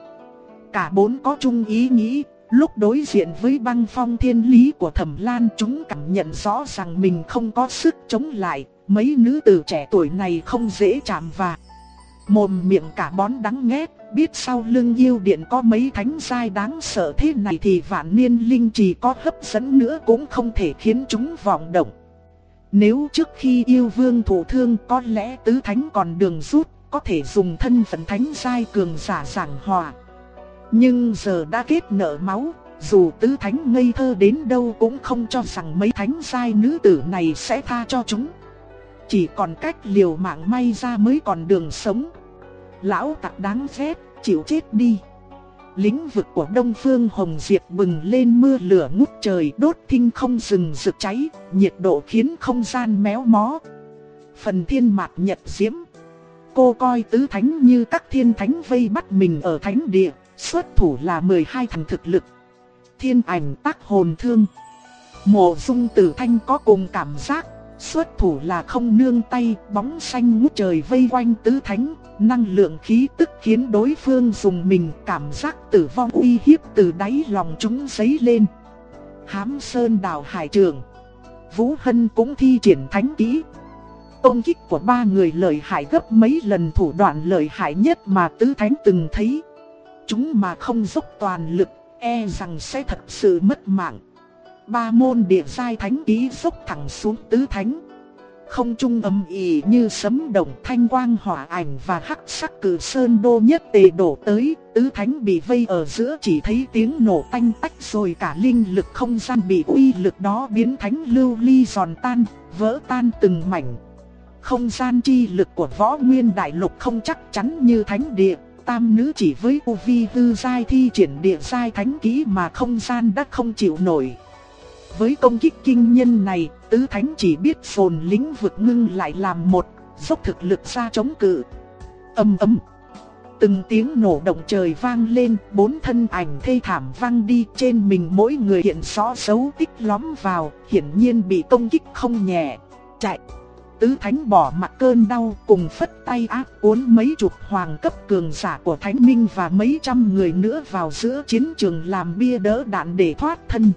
Cả bốn có chung ý nghĩ, Lúc đối diện với băng phong thiên lý của thẩm lan chúng cảm nhận rõ rằng mình không có sức chống lại, mấy nữ tử trẻ tuổi này không dễ chạm vào. Mồm miệng cả bón đắng nghét, biết sau lưng yêu điện có mấy thánh giai đáng sợ thế này thì vạn niên linh chỉ có hấp dẫn nữa cũng không thể khiến chúng vọng động. Nếu trước khi yêu vương thủ thương có lẽ tứ thánh còn đường rút, có thể dùng thân phận thánh giai cường giả giảng hòa. Nhưng giờ đã kết nợ máu, dù tứ thánh ngây thơ đến đâu cũng không cho rằng mấy thánh giai nữ tử này sẽ tha cho chúng. Chỉ còn cách liều mạng may ra mới còn đường sống. Lão tặc đáng ghét, chịu chết đi. Lĩnh vực của Đông Phương Hồng Diệp bừng lên mưa lửa ngút trời đốt thinh không dừng rực cháy, nhiệt độ khiến không gian méo mó. Phần thiên mạc nhật diễm. Cô coi tứ thánh như các thiên thánh vây bắt mình ở thánh địa, xuất thủ là 12 thành thực lực. Thiên ảnh tác hồn thương. Mộ dung tử thanh có cùng cảm giác Xuất thủ là không nương tay, bóng xanh ngút trời vây quanh tứ thánh, năng lượng khí tức khiến đối phương dùng mình cảm giác tử vong uy hiếp từ đáy lòng chúng dấy lên. Hám Sơn đào hải trường, Vũ Hân cũng thi triển thánh kỹ. Công kích của ba người lợi hại gấp mấy lần thủ đoạn lợi hại nhất mà tứ thánh từng thấy. Chúng mà không dốc toàn lực, e rằng sẽ thật sự mất mạng ba môn địa giai thánh ký dốc thẳng xuống tứ thánh. Không trung âm ỉ như sấm động thanh quang hỏa ảnh và hắc sắc cử sơn đô nhất tề đổ tới, tứ thánh bị vây ở giữa chỉ thấy tiếng nổ tanh tách rồi cả linh lực không gian bị uy lực đó biến thánh lưu ly giòn tan, vỡ tan từng mảnh. Không gian chi lực của võ nguyên đại lục không chắc chắn như thánh địa, tam nữ chỉ với u vi tư giai thi triển địa giai thánh ký mà không gian đã không chịu nổi. Với công kích kinh nhân này, tứ thánh chỉ biết phồn lĩnh vực ngưng lại làm một, dốc thực lực ra chống cự. Âm âm Từng tiếng nổ động trời vang lên, bốn thân ảnh thê thảm vang đi trên mình mỗi người hiện rõ dấu tích lóm vào, hiển nhiên bị công kích không nhẹ. Chạy. Tứ thánh bỏ mặt cơn đau cùng phất tay áp cuốn mấy chục hoàng cấp cường giả của thánh minh và mấy trăm người nữa vào giữa chiến trường làm bia đỡ đạn để thoát thân.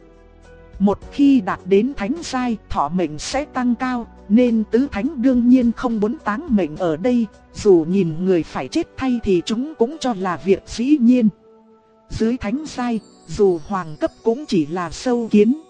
Một khi đạt đến thánh giai, thọ mệnh sẽ tăng cao, nên tứ thánh đương nhiên không muốn táng mệnh ở đây, dù nhìn người phải chết thay thì chúng cũng cho là việc dĩ nhiên. Dưới thánh giai, dù hoàng cấp cũng chỉ là sâu kiến.